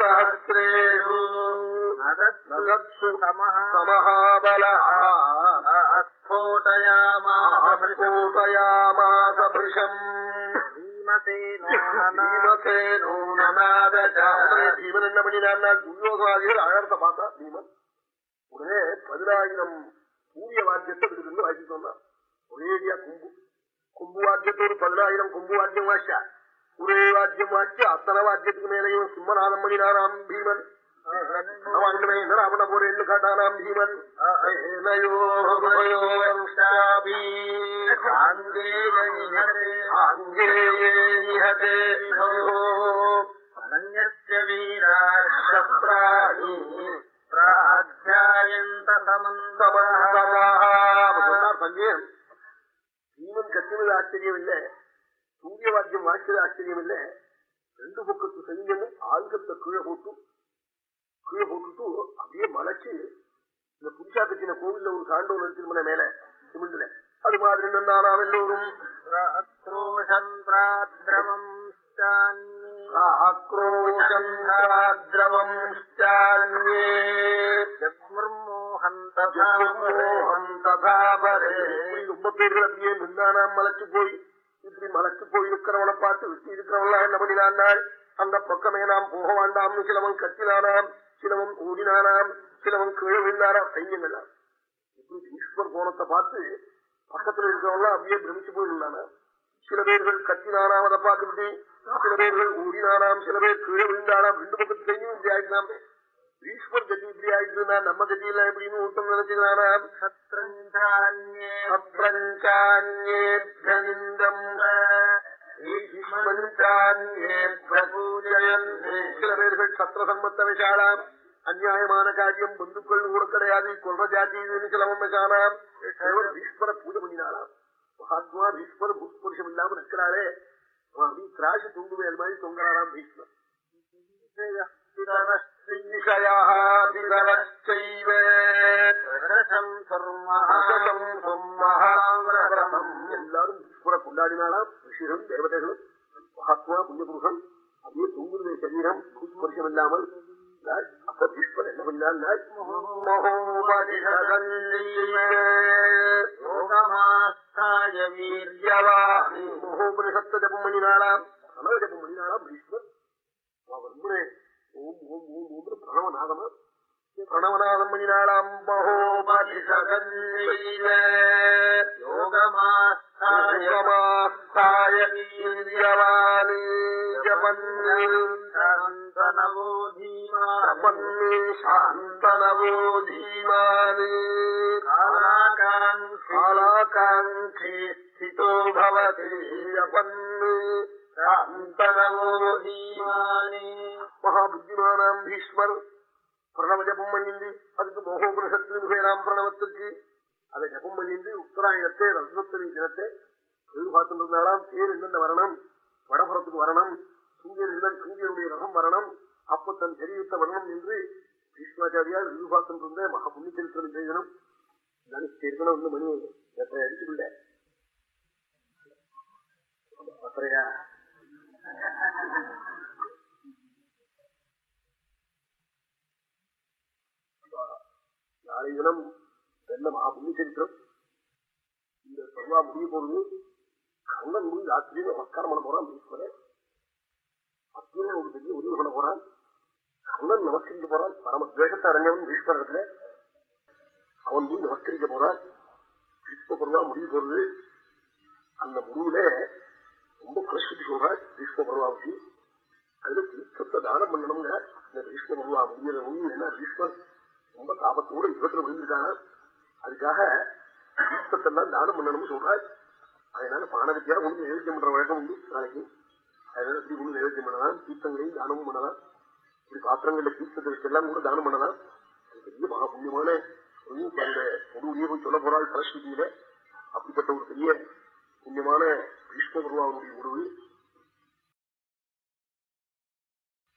சூரியசஹசிரேஷு நகத்சு சமஹாபலோட்டயாமாசம் பீமன் என்ன பண்ணினான் துரியோகாதிகள் அழகத்தை பார்த்தா பீமன் உடனே பதினாயிரம் சூரிய வாத்தியத்தை விடுதல் வாசிட்டு வந்தான் ஒரேடியா கும்பு. கும்பு வாத்தியத்தோடு பதினாயிரம் கும்பு வாத்தியம் வாசிச்சா? ஒரே வாத்தியம் வாக்கி அத்தனை வாத்தியத்துக்கு மேலேயும் சிம்மநாதம் பண்ணினாராம் பீமன். அவன் என்ன அவன போறேன்னு காட்டானாம் பீமன். பீமன் கத்தினது ஆச்சரியம் இல்லை சூரிய வாக்கியம் வாக்கியது ஆச்சரியம் இல்ல. ரெண்டு பக்கத்து சைன்யமும் ஆயுதத்தை கீழே போட்டு கீழே போட்டுட்டு அப்படியே மலைச்சு இந்த புதுசா கட்டின கோவில்ல ஒரு சாண்டோன் எடுத்துருமன மேல சிமெண்ட்ல. அது மாதிரி நின்னாராம் எல்லோரும். ஆக்ரோஷம் ரொம்ப பேர்கள் அப்படியே நின்னானாம் மலைச்சு போய் இப்படி மலைச்சு போயிருக்கிறவனை பார்த்து விட்டு இருக்கிறவன்லாம் என்ன பண்ணினான் அந்த பக்கமே நாம் போக வேண்டாம்னு சிலவன் கத்தினானாம் சிலவன் ஓடினானாம் சிலவன் கீழே விழுந்தாராம் சைன்யங்கள்லாம் இப்படி ஈஸ்வர் கோணத்தை பார்த்து பக்கத்துல இருக்கிறவங்க அப்படியே பிரமிச்சு போயிருந்தானா சில பேர்கள் கத்தினானாம் அதை பார்த்துட்டு சில பேர்கள் ஊடினானாம் சில பேர் கீழே விழுந்தானாம் ரெண்டு பக்கத்து சைன்யம் இப்படி ஆயிட்டாமே. ஈஸ்வர் கதி இப்படி ஆயிட்டுனா நம்ம கதியில எப்படின்னு நினைச்சுக்கிறானாம் சத்ரஞ்சான்யேபியனிந்தம் சில பேர்கள் சத்திர சம்பத்த விஷாலாம். அந்நியாயமான காரியம் பந்துக்கள் கூட கிடையாது. கொள்ற ஜாதி சிலவன் விஷாலாம். பீஸ்வர பூஜை பண்ணினாலாம். மகாத்மா பீஸ்வர புஷ்புருஷம் இல்லாம இருக்கிறாரே அவன் அப்படி திராசு தூங்குவே அது மாதிரி தொங்குறாராம் பீஸ்வர் எல்லாரும் ஈஸ்வர கொண்டாடினாலாம் ரிஷிகளும் தேவதைகளும் மகாத்மா புண்ணியபுருஷம் அப்படியே தூங்குறது சரீரம் ஸ்பர்ஷம் இல்லாமல் அப்ப ஈஸ்வர் என்ன பண்ணால் மகோபனிஷத்த இப்படி பாத்திரங்கள்ல தீர்த்தத்தை வச்செல்லாம் கூட தானம் பண்ணலாம். பெரிய மகாபுண்ணியமான அந்த பொதுவிலேயே போய் சொல்ல போறாள் சரஸ்வதியில. அப்படிப்பட்ட ஒரு பெரிய புண்ணியமான பீஷ்ம குருவாவுடைய முடிவு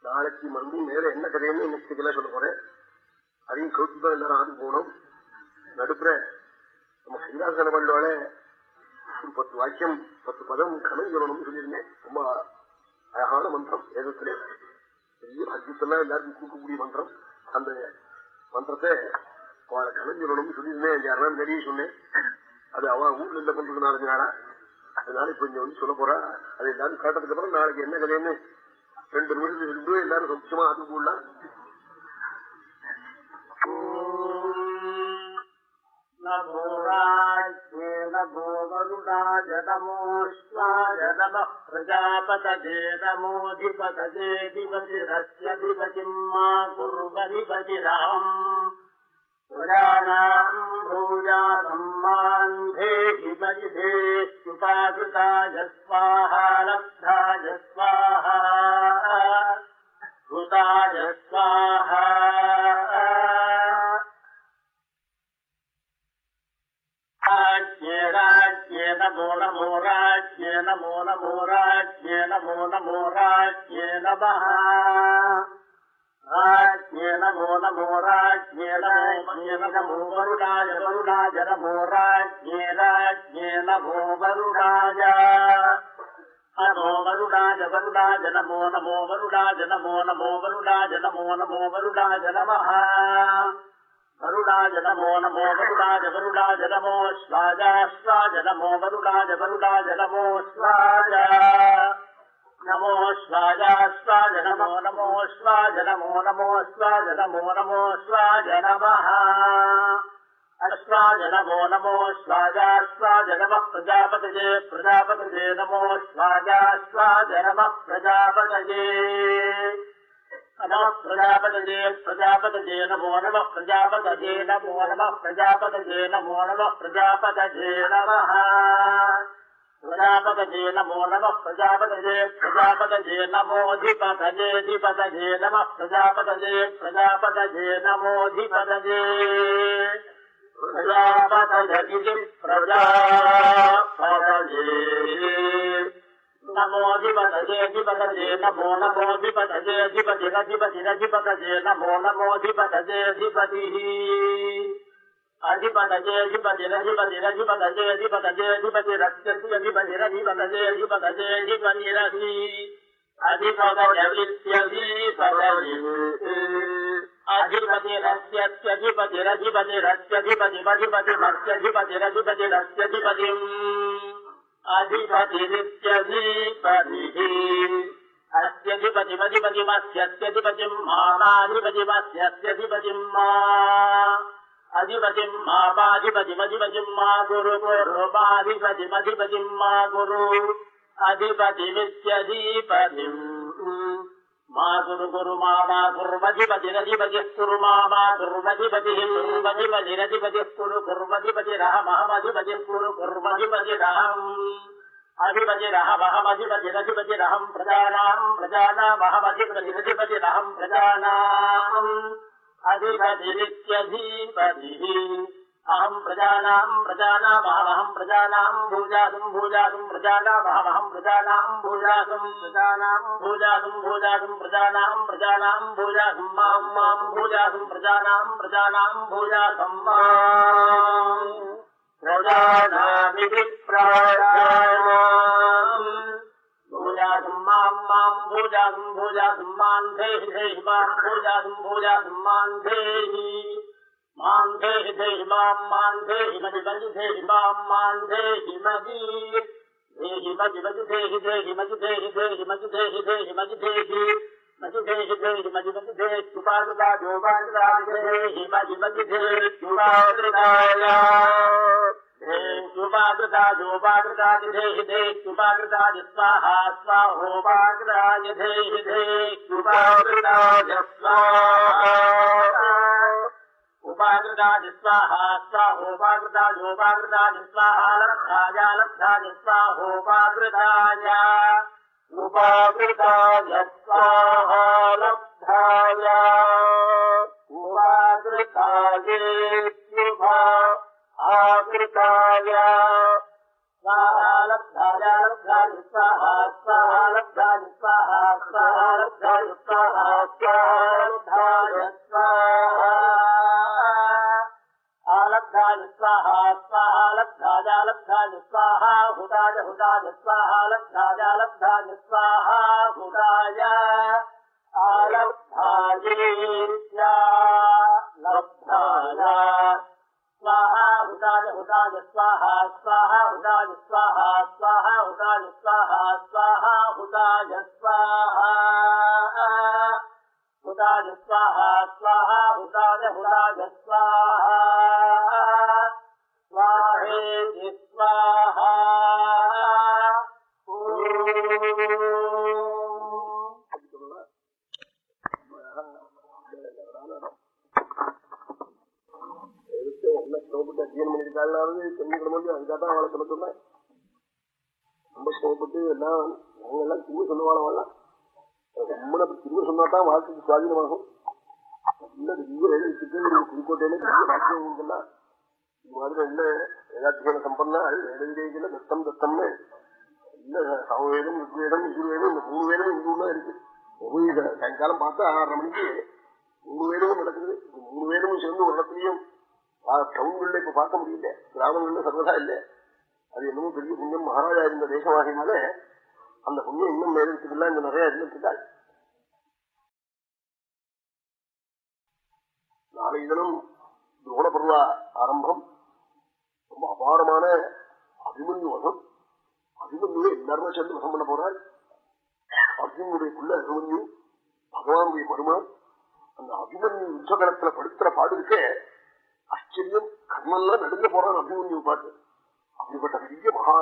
நாளைக்கு மறுபடியும் மேல என்ன கதைன்னு இன்னைக்கு சொல்ல போறேன். அதையும் கேட்டுதான் எல்லாரும் ஆண்டு போனோம் நடுப்புற நம்ம சிங்காசன பண்டோட ஒரு பத்து வாக்கியம் பத்து பதம் கணம் சொல்லணும்னு சொல்லியிருந்தேன். ரொம்ப அழகான மந்திரம் வேதத்திலே. பெரிய பாக்கியத்தெல்லாம் எல்லாருக்கும் கூட்டக்கூடிய மந்திரம். அந்த மந்திரத்தை அவளை கலைஞரணும்னு சொல்லியிருந்தேன் யாரும் நிறைய சொன்னேன். அது அவன் ஊர்ல இல்ல பண்றது நாலஞ்சு நாளா அதனால இப்ப இங்க வந்து சொல்ல போறா. அது எல்லாரும் கேட்டதுக்கு அப்புறம் நாளைக்கு என்ன கதைன்னு ரெண்டு நிமிஷத்துக்கு சொல்லிட்டு எல்லாரும் சந்தோஷமா அது போடலாம் प्रजापतजे नमोऽधिपतजेऽधिपतिरस्यधिपतिम् मा कुर्वधिपतिरहम् प्रजानाम् भूयासम्मान्धेहि परिधेत्युपाकृताय स्वाहा लब्धाय स्वाहा भूताय स्वाहा नमो नमो राज्ये नमो नमो राज्ये नमो नमो राज्ये नमः राज्ये नमो नमो राज्ये नमो नमो वरुणाय वरुणाय नमो राज्ये राज्ये नमो वरुणाय नमो वरुणाय वरुणाय नमो नमो वरुणाय नमो नमो वरुणाय नमो नमो वरुणाय नमः வருடாஜ நமோ நமோ வருடாஜ வருடாஜ நமோ ஸ்வாஜா ஸ்வாஜ நமோ வருடாஜ வருடாஜ நமோ ஸ்வாஜா நமோ ஸ்வாஜா ஸ்வாஜ நமோ நமோ ஸ்வாஜ நமோ நமோ ஸ்வாஜ நமோ நமோ ஸ்வாஜ நம அஸ்வாஜ நமோ நமோ ஸ்வாஜா ஸ்வாஜ நம नमः प्रजापतये प्रजापतये नमो नमः प्रजापतये नमो नमः प्रजापतये नमो नमः प्रजापतये नमः प्रजापतये नमो नमः प्रजापतये प्रजापतये नमोऽधिपतयेऽधिपतये नमः प्रजापतये प्रजापतये नमोऽधिपतये प्रजापतयति प्रजापतये నమోధిపతేధిపతే నమో నమోధిపతేధిపతి రధిపతి రధిపతే నమో నమోధిపతేధిపతి అధిపతేధిపతి రధిపతి రధిపతేధిపతేధిపతి రక్షధిపతి రధిపతేధిపతేధిపతి రధి అధిపతవృత్యధి పదవి అధిపతిరస్యధిపతిరధిపతిరస్యధిపతిమధిపతిమస్యధిపతిరధిపతిరస్యధిపతి मा गुरु अधिपतिमित्यधिपतिम् मा गुरु गुरु मा मा कुर्वधिपतिरधिपतिः कुरु मा मा कुर्वधिपतिः மா குரு குரு மாமா குர்வதிபதிரதிபதிஸ்குருமாமா குர்வதிபதி குர்வதிபதிரதிபதிஸ்குரு குர்வதிபதிரஹமஹமதிபதிஸ்குரு குர்வதிபதிரஹம் அதிபதிரஹமஹமதிபதிரதிபதிரஹம் பிரஜானாம் பிரஜானாமஹமதிபதிரதிபதிரஹம் பிரஜானாம் அதிபதிரித்யதீபதிஹி அஹம் பிரஜானாம் பிரஜானாமஹமஹம் பிரஜானாம் பூஜாதும் பூஜாதும் பிரஜானாமஹமஹம் பிரஜானாம் பூஜாதும் பிரஜானாம் பூஜாதும் பூஜாதும் பிரஜானாம் பிரஜானாம் பூஜாதும் மாம் மாம் பூஜாதும் பிரஜானாம் பிரஜானாம் பூஜாதம் மாம் பிரஜானாமிதி பிராணாம் பூஜாதும் மாம் மாம் பூஜாதும் பூஜாதும் மாந்தேஹி பூஜாதும் பூஜாதும் மாந்தேஹி மாந்தே தேஹிமாம் மாந்தே ஹிமதி மதி தேஹிமாம் மாந்தே ஹிமதி தேஹி மதி மதி தேஹி தேஹி மதி தேஹி தேஹி மதி தேஹி தேஹி மதி தேஹி மதி தேஹி தேஹி மதி மதி தேஹி சுபாடுதா ஜோபாடுதா தேஹி மதி மதி தேஹி जोपाकृता स्वाहा लब्धाय लब्धाय स्वाहोपाकृताय उपाकृताय स्वाहा लब्धाय उपाकृताय शुभा आकृताय स्वाहा ஹுதாஜ ஸ்வாஹா ஸ்வாஹா லப்தாஜ லப்தாஜ ஸ்வாஹா ஹுதாஜ ஹுதாஜ ஸ்வாஹா லப்தாஜ லப்தாஜ ஸ்வாஹா ஹுதாஜ ஆலப்தாஜேத்யா லப்தாஜ ஸ்வாஹா ஹுதாஜ ஹுதாஜ ஸ்வாஹா சிரமப்பட்டு தெரிஞ்சுக்கணும் அதுக்காக தான் அவளை சொல்ல சொன்னேன். ரொம்ப சிரமப்பட்டு எல்லாம் நாங்க திரும்ப சொல்லுவாள் அவள்லாம் திரும்ப சொன்னாதான் வாழ்க்கைக்கு சுவாதீனமாகும். இல்ல பெரிய எழுதிட்டு புதுக்கோட்டையில பெரிய ராஜ்யங்கள்லாம் இது மாதிரி இல்ல வேதாத்தியான சம்பன்னா வேதவிதேகில தத்தம் தத்தம்னு. இல்ல சமவேதம் ருக்வேதம் யஜுர்வேதம் இந்த மூணு வேதம் இருக்கு. சாயங்காலம் பார்த்தா ஆறரை மணிக்கு மூணு வேதமும் நடக்குது. மூணு வேதமும் சேர்ந்து ஒரு இடத்துலயும் டவுன்கள்ல இப்ப பார்க்க முடியல. கிராமங்கள்ல சர்வதா இல்ல. அது என்னமோ பெரிய புண்ணியம். மகாராஜா இருந்த தேசமாகினால அந்த புண்ணியம் இன்னும் மேலத்துக்கெல்லாம் இங்க நிறைய இருந்துட்டாள் நாளை தினம் துரோணபர்வா ஆரம்பம். ரொம்ப அபாரமான அபிமன்யு வசம். அபிமன்யுவை எல்லாருமே சேர்ந்து வசம் பண்ண போறாள் அர்ஜுனுடைய புள்ள அபிமன்யு பகவானுடைய மருமன் அந்த அபிமன்யு யுத்தகலத்துல படுத்துற பாடு இருக்க ஆச்சரியம் கண்ணெல்லாம் நடுங்க போறான் அபிமன்யு பாட்டு. அப்படிப்பட்ட பெரிய மகா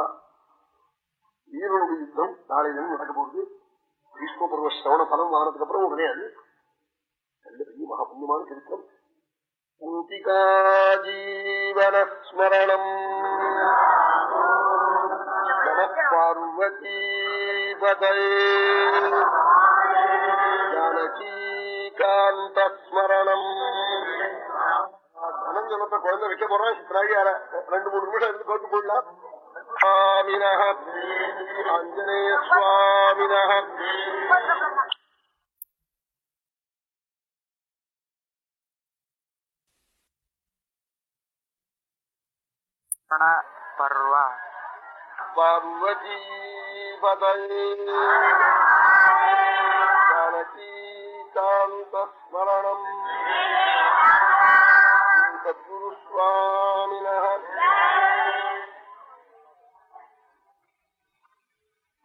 வீரனுடைய யுத்தம் நாளை தினம் நடக்க போகுது. பீஷ்ம பருவ சிரவண பலம் ஆனதுக்கு அப்புறம் உடனே அது நல்ல பெரிய மகா புண்ணியமான சரித்திரம். ஜீவனஸ்மரணம் நம பார்வதீபதே அண்ணன் சொன்னப்ப குழந்தை வைக்க போறான் சித்ராகியார ரெண்டு மூணு நிமிஷம் இருந்து கோட்டு போடலாம் ஆஞ்சநேய சத்குருஸ்வாமின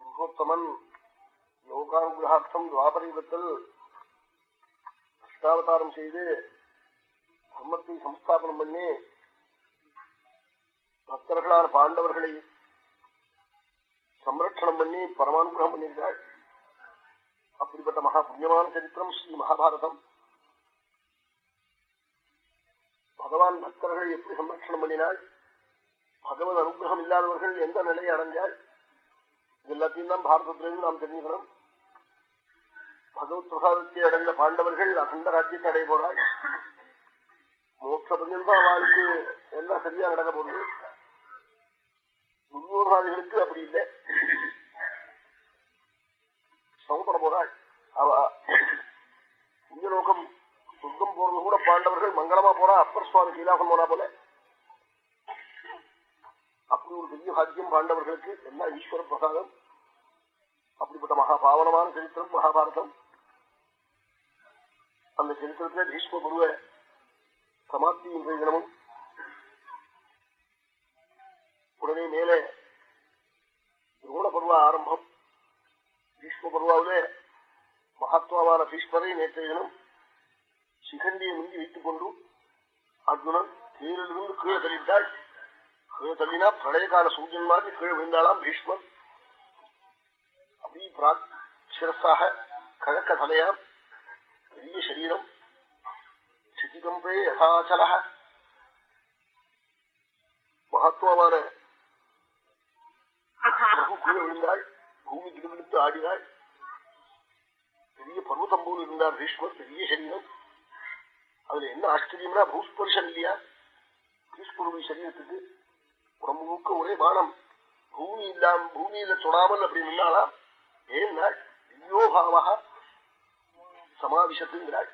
புருஷோத்தமன் லோகானுகிரகார்த்தம் துவாபரயுகத்தில் அஷ்டாவதாரம் செய்து தர்மத்தை சம்ஸ்தாபனம் பண்ணி பக்தர்களான பாண்டவர்களை சம்ரட்சணம் பண்ணி பரமானுகிரகம் பண்ணியிருக்காள் அப்படிப்பட்ட மகா புண்ணியமான சரித்திரம் ஸ்ரீ மகாபாரதம். பகவான் பக்தர்கள் எப்படி சம்ரட்சணம் பண்ணினாள்? பகவத் அனுகிரகம் இல்லாதவர்கள் எந்த நிலையை அடைஞ்சாள் எல்லாத்தையும் தான் பாரதத்திலிருந்து நாம் தெரிஞ்சுக்கணும். பகவத் பிரசாதத்தை அடைந்த பாண்டவர்கள் அகண்ட ராஜ்யத்தை அடைய போறாள். மோட்ச பஞ்சம் அவளுக்கு எல்லாம் சரியா நடக்க போகுது. துரியோகாதிகளுக்கு அப்படி இல்லை. சமப்பட போறாள். அவ புண்ணியலோகம் சொர்க்கம் போறது கூட பாண்டவர்கள் மங்களமா போறா. அப்பர் சுவாமி கைலாசம் போனா போல. அப்படி ஒரு பெரிய பாக்கியம் பாண்டவர்களுக்கு. எல்லாம் ஈஸ்வர பிரசாதம்? அப்படிப்பட்ட மகா பாவனமான சரித்திரம் மகாபாரதம். அந்த சரித்திரத்திலே பீஷ்ம குருவ சமாப்தி இன்றைய தினமும். உடனே மேலே துரோண பருவ ஆரம்பம். பீஷ்ம பருவாவிலே மகாத்மாவான பீஷ்மரை நேற்றைய தினம் சிகண்டியை முந்தி வைத்துக் கொண்டு அர்ஜுனன் தேரிலிருந்து கீழே தள்ளிவிட்டாள். கீழே தள்ளினா பிரளயகால சூரியன் மாதிரி கீழே விழுந்தாளாம் பீஷ்மன். அப்படி சிரஸாக கழக்க தலையாம். பெரிய சரீரம். சிதிகம்பே யசாச்சல மகத்துவமான கீழே விழுந்தாள். பூமி கிடுகிடுத்து ஆடினாள். பெரிய பருவத்தம்போல் இருந்தார் பீஷ்மர் பெரிய சரீரம். அதுல என்ன ஆச்சரியம்னா பூஸ்பர்ஷம் இல்லையா? பீஷ்மருடைய சரீரத்துக்கு உடம்பு முழுக்க ஒரே பானம். பூமி இல்லாம பூமியில தொடாமல் அப்படி நின்னாலாம் ஏன்னா திவ்யோபாவா சமாவிஷத்துங்கிறாள்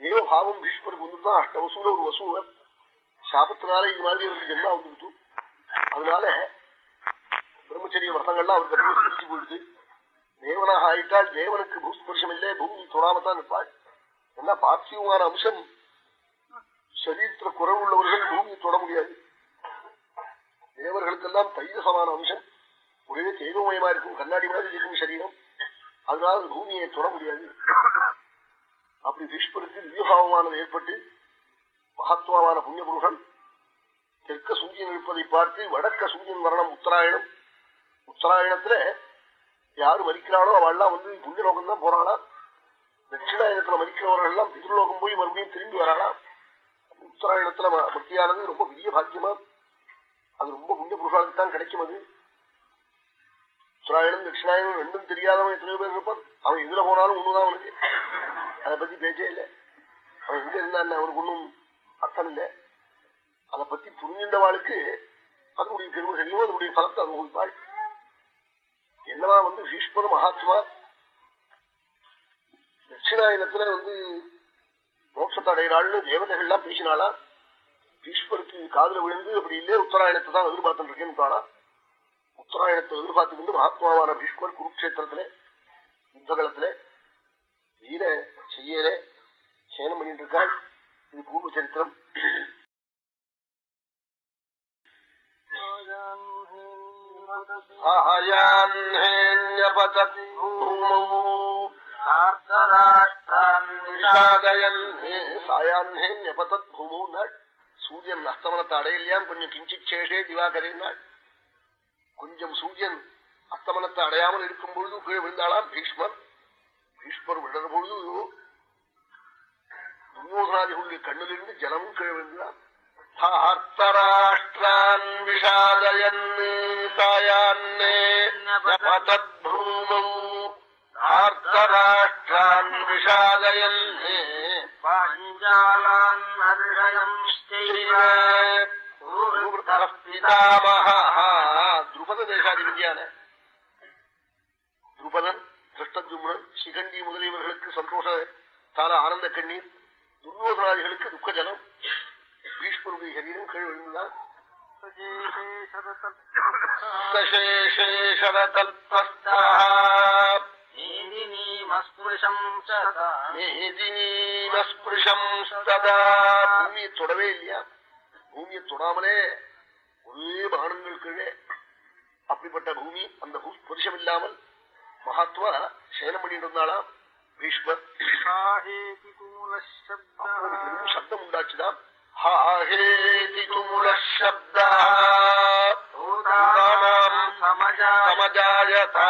தேவபாவம் பீஷ்மருக்கு வந்துதான் அஷ்ட வசூல ஒரு வசூல. சாபத்தினால இது மாதிரி அவருக்கு ஜென்மா வந்துருச்சு அதனால பிரம்மச்சரிய விரதங்கள்லாம் அவருக்கு அப்படியே போயிடுது தேவனாக ஆயிட்டால் தேவனுக்கு பூஸ்பர்ஷம் இல்லை பூமி தொடாமத்தான் நிற்பாள் என்ன பார்த்திவமான அம்சம்? சரீரத்துல குறைவுள்ளவர்கள் பூமியை தொட முடியாது. தேவர்களுக்கெல்லாம் தைரசமான அம்சம். ஒரே தெய்வமயமா இருக்கும். கண்ணாடி மாதிரி இருக்கும் சரீரம். அதனால பூமியை தொட முடியாது. அப்படி பீஷ்மருக்கு வியூகாவமானது ஏற்பட்டு மகத்துவமான புண்ணிய புருஷன் தெற்க சூரியன் இருப்பதை பார்த்து வடக்க சூரியன் வரணும் உத்தராயணம். உத்தராயணத்துல யாரு மறிக்கிறாளோ அவள்லாம் வந்து புண்ணியலோகம் தான் போறாளா? தட்சிணாயணத்துல மதிக்கிறவர்கள் எல்லாம் பிதிர்லோகம் போய் மறுபடியும் திரும்பி வராளா உத்தராயணத்துல மத்தியானது ரொம்ப பெரிய பாக்கியமா? அது ரொம்ப புண்ணிய புருஷாளுக்கு தான் கிடைக்கும் அது. உத்தராயணம் தட்சிணாயணம் ரெண்டும் தெரியாதவன் எத்தனையோ பேர் இருப்பான். அவன் எதுல போனாலும் ஒண்ணுதான் அவனுக்கு. அதை பத்தி பேச்சே இல்லை. அவன் எங்க இருந்தான் அவனுக்கு ஒன்றும் அர்த்தம் இல்லை. அதை பத்தி புரிஞ்சின்றவாளுக்கு அதனுடைய பெருமை தெரியும்? அதனுடைய பலத்தை அனுபவிப்பாள். என்னவா வந்து பீஷ்மர் மகாத்மா தட்சிணாயனத்துல வந்து மோட்சத்தை அடைகிறாள்னு தேவதைகள்லாம் பேசினாளா? பீஷ்மருக்கு காதல விழுந்து அப்படி இல்லையே உத்தராயணத்தை தான் எதிர்பார்த்துட்டு இருக்கேன்னு உத்தராயணத்தை எதிர்பார்த்துக்கிட்டு மகாத்மாவான பீஷ்மர் குருக்ஷேத்திரத்துல யுத்தகலத்துல வீர செய்யல சேனம் பண்ணிட்டு இருக்காள் இது பூர்வ சரித்திரம். சூரியன் அஸ்தமனத்தை அடையலையாம் கொஞ்சம் கிஞ்சித் சேஷே திவாகரேனாள் கொஞ்சம் சூரியன் அஸ்தமனத்தை அடையாமல் இருக்கும் பொழுது கீழே விழுந்தாளாம் பீஷ்மர். பீஷ்மர் விடுற பொழுது துரியோதனாதிகளுடைய கண்ணிலிருந்து ஜலமும் கீழே விழுந்தான் ஹர்த்தராஷ்டிரான் விஷாதயன் தாயான்னே பூமௌ ஹர்த்தராஷ்டிரான் விஷாதயன் பாஞ்சாலான் ஹர்ஷயம் துருபத தேசாதிபதியான துருபதன் சிகண்டி முதலியவர்களுக்கு சந்தோஷ தான ஆனந்த கண்ணீர் துரியோதனாதிகளுக்கு துக்க ஜலம் பீஷ்மருடைய சரீரம் கீழ் விழுந்தான் பூமியை தொடவே இல்லையா பூமியை தொடாமலே ஒரே பானங்கள் கீழே அப்படிப்பட்ட பூமி அந்த ஸ்பர்ஷம் இல்லாமல் மகாத்மா சேனம் பண்ணிட்டு பீஷ்மர் பெரும் சப்தம் உண்டாச்சுதான் ஹாஹேதி துமுல சப்தா சமஜாயதா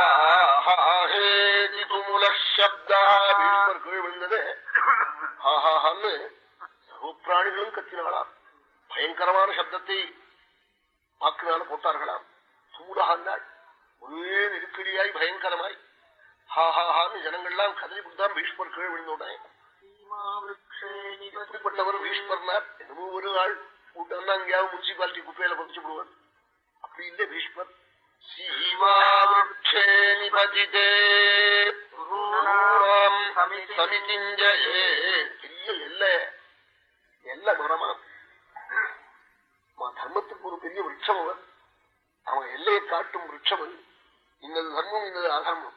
சர்வப்பிராணிகளும் கத்தினாளாம். பயங்கரமான சப்தத்தை வாக்குனால போட்டார்களாம். சூடாண்டாள் ஒரே நெருக்கடியாய் பயங்கரமாய். ஹாஹாஹான்னு ஜனங்கள்லாம் கதறி கொடுத்தான் பீஷ்மர் கீழ் விழுந்த உடனே எப்படிப்பட்டவர் பீஷ்மர்னார்? என்னமோ ஒரு ஆள் கூட்டம் தான் அங்கேயாவது முனிசிபாலிட்டி குப்பையில பதிச்சு விடுவார். அப்படின்னு பீஷ்மர் தர்மத்துக்கு ஒரு பெரிய விரட்சம் அவன். அவன் எல்லையை காட்டும் விரட்சம் அது. இன்னது தர்மம் இன்னது அதர்மம்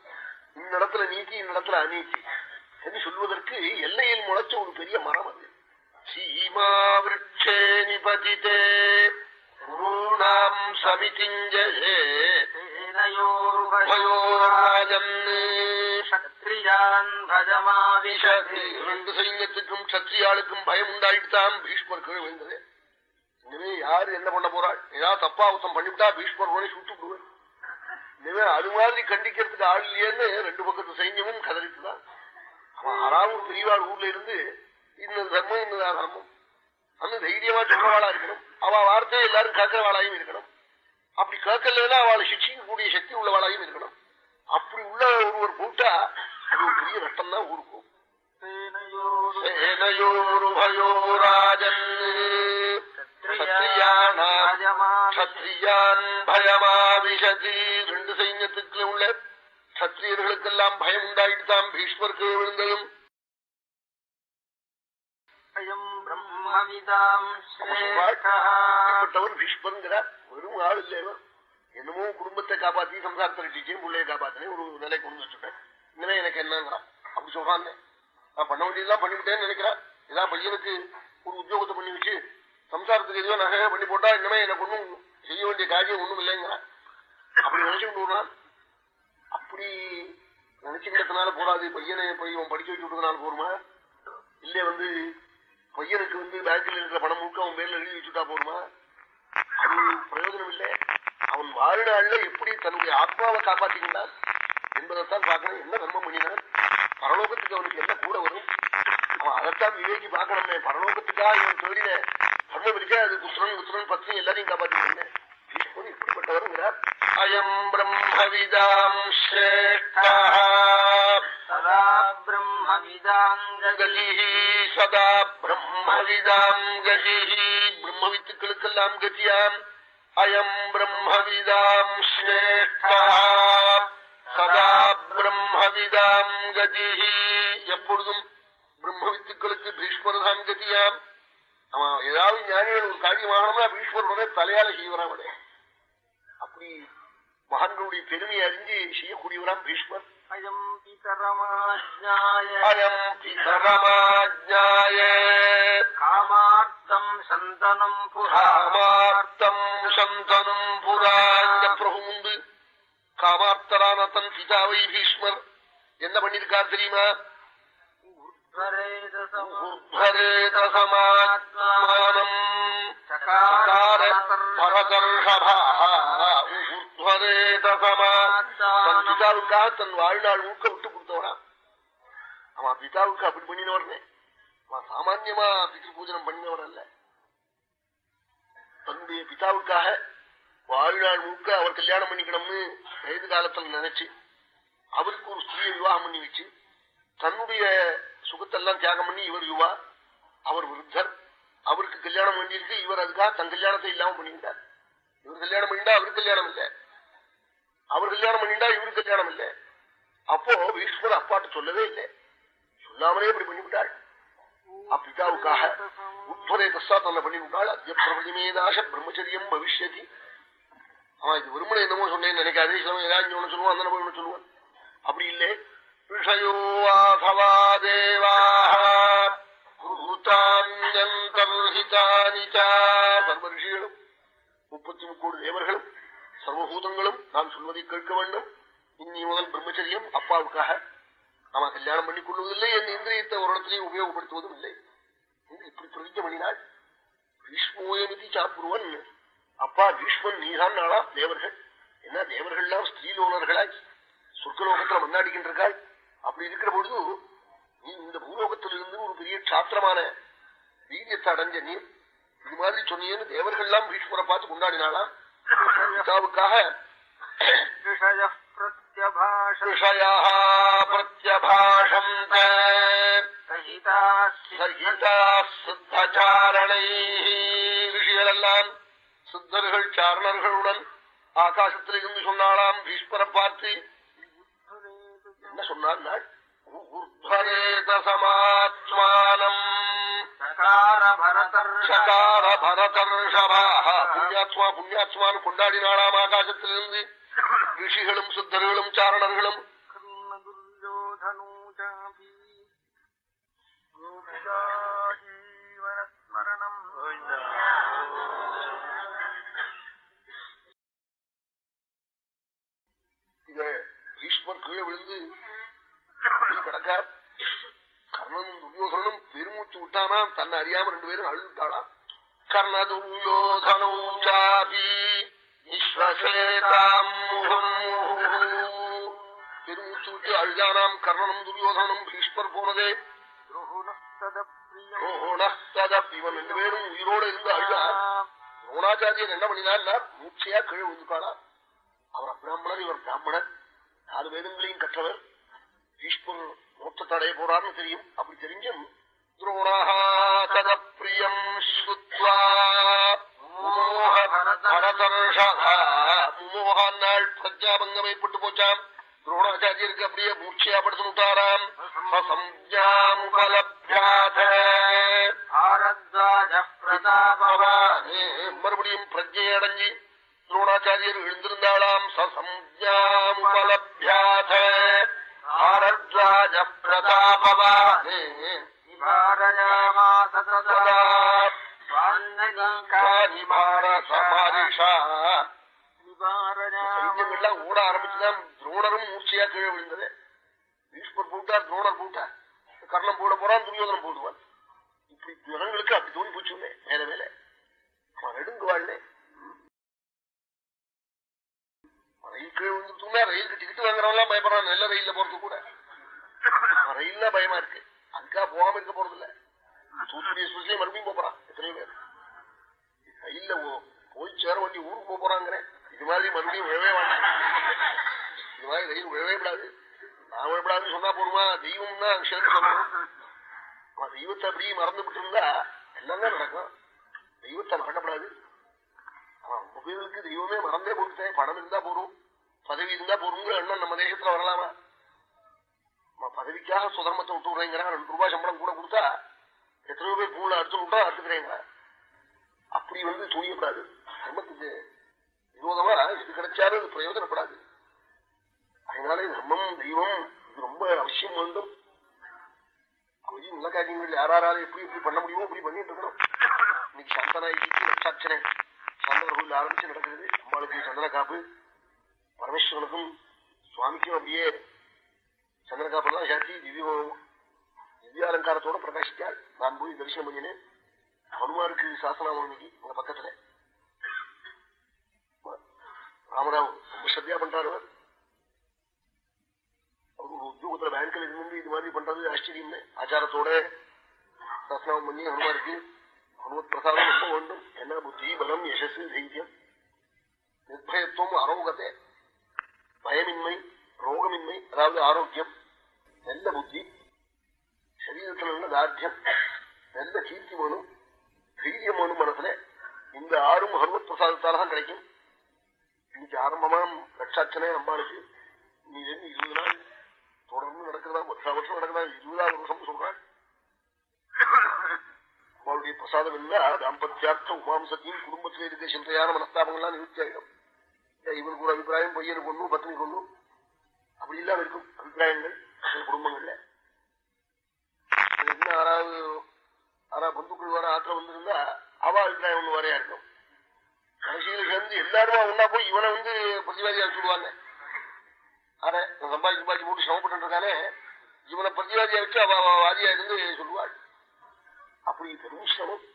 இந்த இடத்துல நீதி இந்த இடத்துல அநீதி. என்று சொல்வதற்கு எல்லையில் முளைச்ச ஒரு பெரிய மரம் அது. சீமா விரட்சே நிபதிதே. குருணாம் சமிதிஞ்சயே ரெண்டு சைன்யத்துக்கும் சத்திரியாளுக்கும் பயம் உண்டாயிட்டுதான் பீஷ்மர் கீழ் விழுந்தது. இனிமே யாரு என்ன பண்ண போறாள்? ஏதாவது தப்பா உத்தம் பண்ணிவிட்டா பீஷ்மர் போனே சுட்டு விடுவேன் இனிமே அது மாதிரி கண்டிக்கிறதுக்கு ஆள் இல்லையேன்னு ரெண்டு பக்கத்து சைன்யமும் கதறிட்டுதான். அவன் ஆறாவது பெரியவாள் ஊர்ல இருந்து இன்னது தர்மம் இன்னது அதர்மம் அந்த தைரியமா சொல்றவாளா இருக்கணும். அவ வார்த்தையை எல்லாரும் கேட்கிறவாளாயும் இருக்கணும். அப்படி கேட்கலாம் அவளை சிக்ஷிக்க கூடிய சக்தி உள்ளவாளாயும் இருக்கணும். அப்படி உள்ள ஒருவர் கூட்டா அது ஒரு பெரிய நஷ்டம் தான் ஊருக்கும் ரெண்டு சைன்யத்துக்கு உள்ள சத்திரியர்களுக்கெல்லாம் பயம் உண்டாயிட்டு தான் பீஷ்மருக்கு விழுந்ததும் அப்படிப்பட்டவர் பீஷ்மருங்கிறார் வெறும் ஆள் இல்லையவர் என்னமோ குடும்பத்தை காப்பாத்தி சம்சாரத்தை கட்டிச்சேன் பிள்ளைய காப்பாத்தினேன் ஒரு நிலை கொண்டு வச்சுட்டேன் இனிமே எனக்கு என்னங்கிறான்? அப்படி சொல்றான் நான் பண்ண வேண்டியதெல்லாம் பண்ணிவிட்டேன்னு நினைக்கிறேன். ஏதாவது பையனுக்கு ஒரு உத்தியோகத்தை பண்ணி வச்சு சம்சாரத்துக்கு எதுவும் நகை பண்ணி போட்டா இனிமே எனக்கு ஒன்றும் செய்ய வேண்டிய காரியம் ஒண்ணும் இல்லைங்கிறான். அப்படி நினைச்சுட்டு விடுறான் அப்படி நினைச்சுக்கிட்டதுனால போறாது பையனை பையன் படிக்க வச்சு விட்டதுனால போருமா? இல்ல வந்து பையனுக்கு வந்து பேங்க்ல இருக்கிற பணம் முழுக்க அவன் பேர்ல எழுதி வச்சுட்டா போருமா அது பிரயோஜனம் இல்லை. அவன் வாழ்நாள்ல எப்படி தன்னுடைய ஆத்மாவை காப்பாற்றிக்கின்றான் என்பதைத்தான் பார்க்கணும். என்ன தர்மம் பண்ணினான்? பரலோகத்துக்கு அவனுக்கு என்ன கூட வரும்? அவன் அதைத்தான் விவேகி பார்க்கணுமே. பரலோகத்துக்கா இவன் தொழில தர்மம் இருக்கா அது புத்திரன் புத்திரன் பத்னி எல்லாரையும் காப்பாற்றிக்கிறேன் இப்படிப்பட்டவருங்கிறார். அயம் பிரம்மவிதாம் ஸ்ரேஷ்டா சதா பிரம்மவிதாங்கதி சதா பிரம்மவிதாம் கதிஹி பிரம்மவித்துக்களுக்கெல்லாம் கதியாம். அயம் பிரம்மவிதாம் ஸ்ரேஷ்டா சதா பிரம்மவிதாம் கதிஹி எப்பொழுதும் பிரம்மவித்துக்களுக்கு பீஷ்மர்தான் கதியாம். அவன் ஏதாவது ஞானிகள் ஒரு காரியமாகணும்னா பீஷ்மருடனே தலையால செய்வரான் அப்படி மகான்களுடைய பெருமையை அறிஞ்சு செய்யக்கூடியவராம் பீஷ்மர். அயம் பிதரமாஜ்ஞாய காமார்த்தம் சந்தனம் காமார்த்தம் சந்தனும் புரா இந்த பிரபு உண்டு காமார்த்தரான தன் பிதாவை பீஷ்மர் என்ன பண்ணிருக்கார் தெரியுமா? சகார தன் பிதாவுக்காக தன் வாழ்நாள் ஊக்க விட்டு கொடுத்தவனா அவன் பிதாவுக்கு அப்படி பண்ணினவர்னே. அவன் சாமான்யமா பித்ரு பூஜனம் பண்ணினவர் அல்ல. தன்னுடைய பிதாவுக்காக வாழ்நாள் முழுக்க அவர் கல்யாணம் பண்ணிக்கணும்னு வயது காலத்துல நினைச்சு அவருக்கு ஒரு ஸ்திரீயை விவாகம் பண்ணி வச்சு தன்னுடைய சுகத்தெல்லாம் தியாகம் பண்ணி இவர் யுவா அவர் விருத்தர் அவருக்கு கல்யாணம் பண்ணியிருக்கு இவர் அதுக்காக தன் கல்யாணத்தை இல்லாம பண்ணிட்டார் இவர் கல்யாணம் பண்ணிட்டா அவருக்கு கல்யாணம் இல்லை. அவர் கல்யாணம் பண்ணிட்டா இவரு கல்யாணம் இல்லை. அப்போ பீஷ்மர் அப்பாட்டு சொல்லவே இல்லை. சொல்லாமலே இப்படி பண்ணிவிட்டாள். அப்பிதாவுக்காக உத்வரே தஸ்தா தன்னை பண்ணிவிட்டாள் அத்திய பிரபதிமேதாச பிரம்மச்சரியம் பவிஷ்யதி. அவன் இது வெறுமனை என்னமோ சொன்னேன்னு நினைக்காதே. சில ஏதாவது ஒன்று சொல்லுவான் அந்த ஒன்று சொல்லுவான். அப்படி இல்லை. ரிஷயோ வாசவா சர்வ ரிஷிகளும் முப்பத்தி முக்கோடு தேவர்களும் சர்வபூதங்களும் நான் சொல்வதை கேட்க வேண்டும் இன்னி முதல் பிரம்மச்சரியம் அப்பாவுக்காக நாம கல்யாணம் பண்ணிக் கொள்வதில்லை என் இந்திரியத்தை ஒரு இடத்திலையும் உபயோகப்படுத்துவதும் இல்லை என்று இப்படி பிரதிஜை பண்ணினாள் பீஷ்மோயமிதி சாப்புருவன் அப்பா பீஷ்மன் நீதான் நாளா தேவர்கள் என்ன தேவர்கள்லாம் ஸ்திரீலோனர்களாய் சொர்க்கலோகத்துல மன்னாடிக்கின்றாள் அப்படி இருக்கிற பொழுது நீ இந்த பூலோகத்திலிருந்து ஒரு பெரிய சாத்திரமான வீரியத்தை அடைஞ்ச நீ இது மாதிரி சொன்னீன்னு தேவர்கள்லாம் பீஷ்மரை பார்த்து கொண்டாடினாளா சாவுக்காக விஷயெல்லாம் சுத்தர்கள் சாரணர்களுடன் ஆகாசத்தில் இருந்து சொன்னாலாம் பீஷ்மரை பார்த்து என்ன சொன்னார்? ஊர்தரேதசமாத்மானம் சகார பரதர்ஷவாக புண்ணியாத்மா புண்ணியாத்மான்னு கொண்டாடினாளாம் ஆகாசத்திலிருந்து. ரிஷிகளும் சித்தர்களும் சாரணர்களும். இத ஈஸ்வர் கீழே விழுந்து கிடக்கார். கர்ணனும் துரியோசனும் பெருமூச்சு விட்டானா? தன்னை அறியாம ரெண்டு பேரும் அழுதுட்டாளா? கர்ண துரியோதனி பெருமூச்சு விட்டு அழுதானாம் கர்ணனும் துரியோதனும் பீஷ்மர் போனதே. இவன் ரெண்டு பேரும் உயிரோட இருந்து அழுதா? துரோணாச்சாரியன் என்ன பண்ணினார்? மூச்சையா கீழே விழுந்துட்டாளா? அவர் பிராமணன் இவர் பிராமணன் நாலு வேதங்களையும் கற்றவர். பீஷ்மர் மோட்சத்தை அடைய போறான்னு தெரியும். அப்படி தெரிஞ்சும் துரோணாதரப்பிரியம் ஸ்ருத்வா முமோகன்னாள் பிரஜாபங்கம் ஏற்பட்டு போச்சாம். துரோணாச்சாரியருக்கு அப்படியே மூர்ச்சையா படுத்துட்டாராம் மறுபடியும் பிரஜையை அடைஞ்சி துரோணாச்சாரியர் எழுந்திருந்தாளாம். சசம்ஜாமுபலபியாத ஆரத்வாஜ பிரதாபவானே निवारयामास तदा சதா சைன்யங்கள்லாம் ஓட ஆரம்பிச்சுதான் துரோணரும் மூர்ச்சையா கீழே விழுந்தது பீஷ்மர் போட்டார் துரோணர் போட்டார் கர்ணம் போட போறான் துரியோதனம் போடுவான் இப்படி ஜனங்களுக்கு அப்படி தோணி போச்சுன்னே மேல மேல அவன் நெடுங்குவாள்னே ரயில் கீழே விழுந்துட்டோம்னா ரயிலுக்கு டிக்கெட் வாங்குறவங்க பயப்படுறான். நல்ல ரயில்ல போறது கூட. ரயில்ல பயமா இருக்கு. அதுக்காக போகாம இருக்க போறது இல்ல தூத்துக்குடி எக்ஸ்பிரஸ்லயே மறுபடியும் போறான். எத்தனை பேர். ரயில்ல போய் சேர வண்டி ஊருக்கு போக போறாங்கிறேன் இது மாதிரி மறுபடியும் விழவே வேண்டாம் இது மாதிரி ரயில் விழவே விடாது. நான் விழப்படாதுன்னு சொன்னா போருமா தெய்வம் தான் சேர்ந்து சொல்லணும் தெய்வத்தை அப்படியே மறந்துபிட்டு இருந்தா எல்லாமே தான் நடக்கும். தெய்வத்தை மறக்கப்படாது. ரொம்ப பேருக்கு தெய்வமே மறந்தே போட்டுட்டேன். பணம் இருந்தா போறோம் பதவி இருந்தா போறோங்கிற எண்ணம் நம்ம தேசத்துல வரலாமா? பதவிக்காக சுதர்மத்தை விட்டு விடுறேங்கிறான் ரெண்டு ரூபாய் சம்பளம் கூட கொடுத்தா எத்தனை பேர் பூல அடுத்து விட்டா அறுத்துக்கிறேங்க. அப்படி வந்து துணியப்படாது. தர்மத்துக்கு விரோதமா இது கிடைச்சாலும் அது பிரயோஜனப்படாது. அதனால தர்மம் தெய்வம் இது ரொம்ப அவசியம் வேண்டும். அப்படி நல்ல காரியங்கள் யாராரால எப்படி எப்படி பண்ண முடியுமோ அப்படி பண்ணிட்டு இருக்கணும். இன்னைக்கு சாந்தனாய்க்கு லட்சாட்சனை சாந்தவர்கள் ஆரம்பிச்சு நடக்கிறது. அம்பாளுக்கு சந்தன காப்பு. பரமேஸ்வரனுக்கும் சுவாமிக்கும் அப்படியே சந்தன காப்பெல்லாம் சாத்தி திவ்ய அலங்காரத்தோட பிரகாசித்தாள் நான் போய் தரிசனம் பண்ணினேன். ஹனுமாருக்கு சாசனாமம் இன்னைக்கு உங்க பக்கத்துல. ராமராவ் ரொம்ப சத்தியா பண்றாரு அவர். ஒரு உத்தியோகத்துல பேங்க்ல இருந்து இது மாதிரி பண்றது ஆச்சரியம். ஆச்சாரத்தோட சாசனாமம் பண்ணி ஹனுமாருக்கு ஹனுமத் பிரசாதம் ரொம்ப வேண்டும். என்ன புத்தி பலம் யசஸ் தைரியம் நிர்பயத்துவம் அரோகத்தை பயமின்மை ரோகமின்மை அதாவது ஆரோக்கியம் நல்ல புத்தி சரீரத்தில் நல்ல தார்டியம் நல்ல கீர்த்தி வேணும் தைரியம் வேணும் மனசுல இந்த ஆறும் ஹர்மத் பிரசாதத்தால தான் கிடைக்கும். இன்னைக்கு ஆரம்பமாம் லட்சாட்சனே அம்பாளுக்கு. நீ இருபது நாள் தொடர்ந்து நடக்கிறதா வருஷ வருஷம் நடக்கிறதா இருபதாவது வருஷம் சொல்றாள். அவளுடைய பிரசாதம் இல்ல தாம்பத்தியார்த்த உமாம்சத்தையும் குடும்பத்தில் இருக்க சிந்தையான மனஸ்தாபங்கள்லாம் நிவர்த்தி இவனுக்கு ஒரு அபிப்பிராயம் பொய்யனுக்கு ஒண்ணும் பத்னிக்கு ஒண்ணும் அப்படி இல்லாம இருக்கும் அபிப்பிராயங்கள் குடும்பங்கள்ல. என்ன ஆறாவது ஆறா பந்துக்கள் வர ஆத்திரம் வந்திருந்தா அவ அபிப்பிராயம் ஒண்ணு வரையா இருக்கும். கடைசியில் சேர்ந்து எல்லாருமா ஒன்னா போய் இவனை வந்து பிரதிவாதி சொல்லுவாங்க. அட சம்பாதி சம்பாதி போட்டு சிரமப்பட்டு இருக்கானே. இவனை பிரதிவாதியா வச்சு அவ வாதியா இருந்து சொல்லுவாள். அப்படி பெரும் சிரமம்.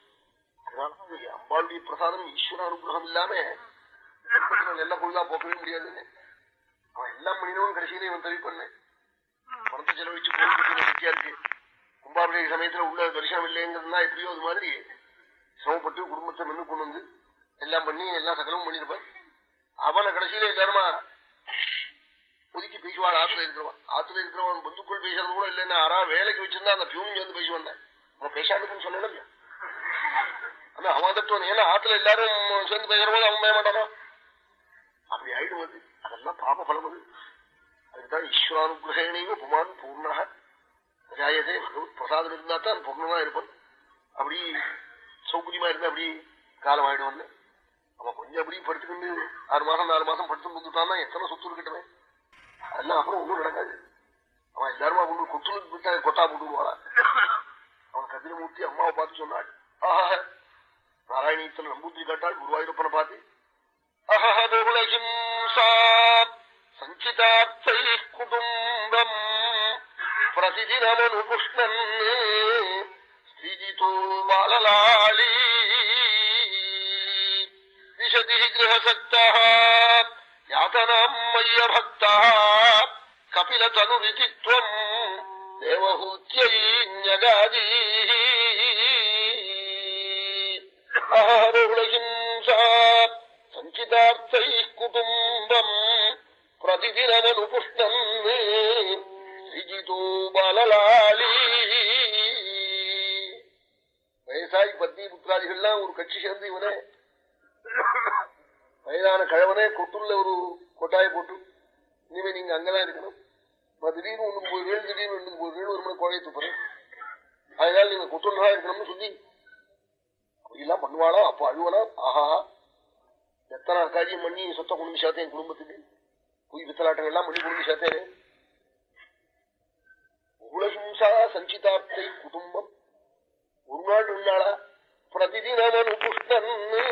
அதனால அம்பாளுடைய பிரசாதம் ஈஸ்வர அனுகிரகம் இல்லாம நல்ல பொழுதா போக்கவே முடியாதுன்னு அவன் எல்லாம் பண்ணினவன் கடைசியில இவன் தவி பண்ண பணத்தை செலவழிச்சு கோயில் சக்தியா இருக்கு. கும்பாபிஷேக சமயத்துல உள்ள தரிசனம் இல்லைங்கிறதுனா எப்படியோ அது மாதிரி சிரமப்பட்டு குடும்பத்தை நின்று கொண்டு வந்து எல்லாம் பண்ணி எல்லாம் சகலமும் பண்ணிருப்பான் அவனை கடைசியில எல்லாருமா ஒதுக்கி பேசுவாள் ஆத்துல இருக்கிறவன். ஆத்துல இருக்கிறவன் பந்துக்குள் பேசுறது கூட இல்லைன்னா ஆறா வேலைக்கு வச்சிருந்தா அந்த பியூன் வந்து பேசுவான் அவன் பேசாதுன்னு சொல்லணும் ஆனா அவன் தட்டுவான். ஏன்னா ஆத்துல எல்லாரும் சேர்ந்து பேசுற போது அவன் பேச மாட்டானா? அப்படி ஆயிடும் அது அதெல்லாம் பாப பலம் அது. அதுதான் ஈஸ்வரானுகிரகணையும் உபமான் பூர்ணாக. ஜாயதே பகவத் பிரசாதம் இருந்தா தான் பூர்ணமா இருப்பான் அப்படி சௌகரியமா இருந்தா அப்படி காலம் ஆயிடுவான் அவன் கொஞ்சம் அப்படி படுத்துக்கிட்டு ஆறு மாசம் நாலு மாசம் படுத்து வந்துட்டான்னா எத்தனை சொத்து இருக்கட்டுமே? அதெல்லாம் அப்புறம் ஒன்றும் நடக்காது. அவன் எல்லாருமா கொண்டு கொத்து கொத்தா போட்டுருவாளா அவன் கதிரமூர்த்தி அம்மாவை பார்த்து சொன்னாள் ஆஹா நாராயணீத்தன் நம்பூத்திரி காட்டாள் குருவாயூரப்பனை பார்த்து அஹஹதுலகிம்சா சஞ்சிதார்த்தை குடும்பம். பிரதிதினமனுபுஷ்ணன் ஸ்ரீஜிதோ பாலலாளி விசதி கிரகசக்தா யாதனம் மய்ய பக்தா கபிலதனுரிதித்வம் தேவஹூத்யை ஞகாதீ. அஹருலகிம்சா சஞ்சிதார்த்தை குடும்பம் பிரதிதினமனுபுஷ்ணன் ஸ்ரீஜிதோ பாலலாளி வயசாகி பத்னி புத்திராதிகள்லாம் ஒரு கட்சி சேர்ந்து இவனே வயதான கழவனே கொட்டுள்ள ஒரு கொட்டாயை போட்டு இனிமே நீங்க அங்கதான் இருக்கணும். திடீர்னு ஒண்ணு போய் வீடு திடீர்னு ரெண்டு போய் வீடு ஒரு மணி கோழையை துப்புறேன் அதனால நீங்க கொட்டுள்ளா இருக்கணும்னு சொல்லி அப்படிலாம் பண்ணுவாளா? அப்ப அழுவலாம் ஆஹா. எத்தனை காரியம் பண்ணி சொத்த குடும்பம் சேர்த்தேன் குடும்பத்துக்கு? பொய் வித்தலாட்டங்கள்லாம் பண்ணி குடும்ப சேர்த்தேன். உலகிம்சா சஞ்சிதார்த்தை குடும்பம். ஒரு நாள் ரெண்டு நாளா? பிரதிதினமனு புஷ்ணன்னு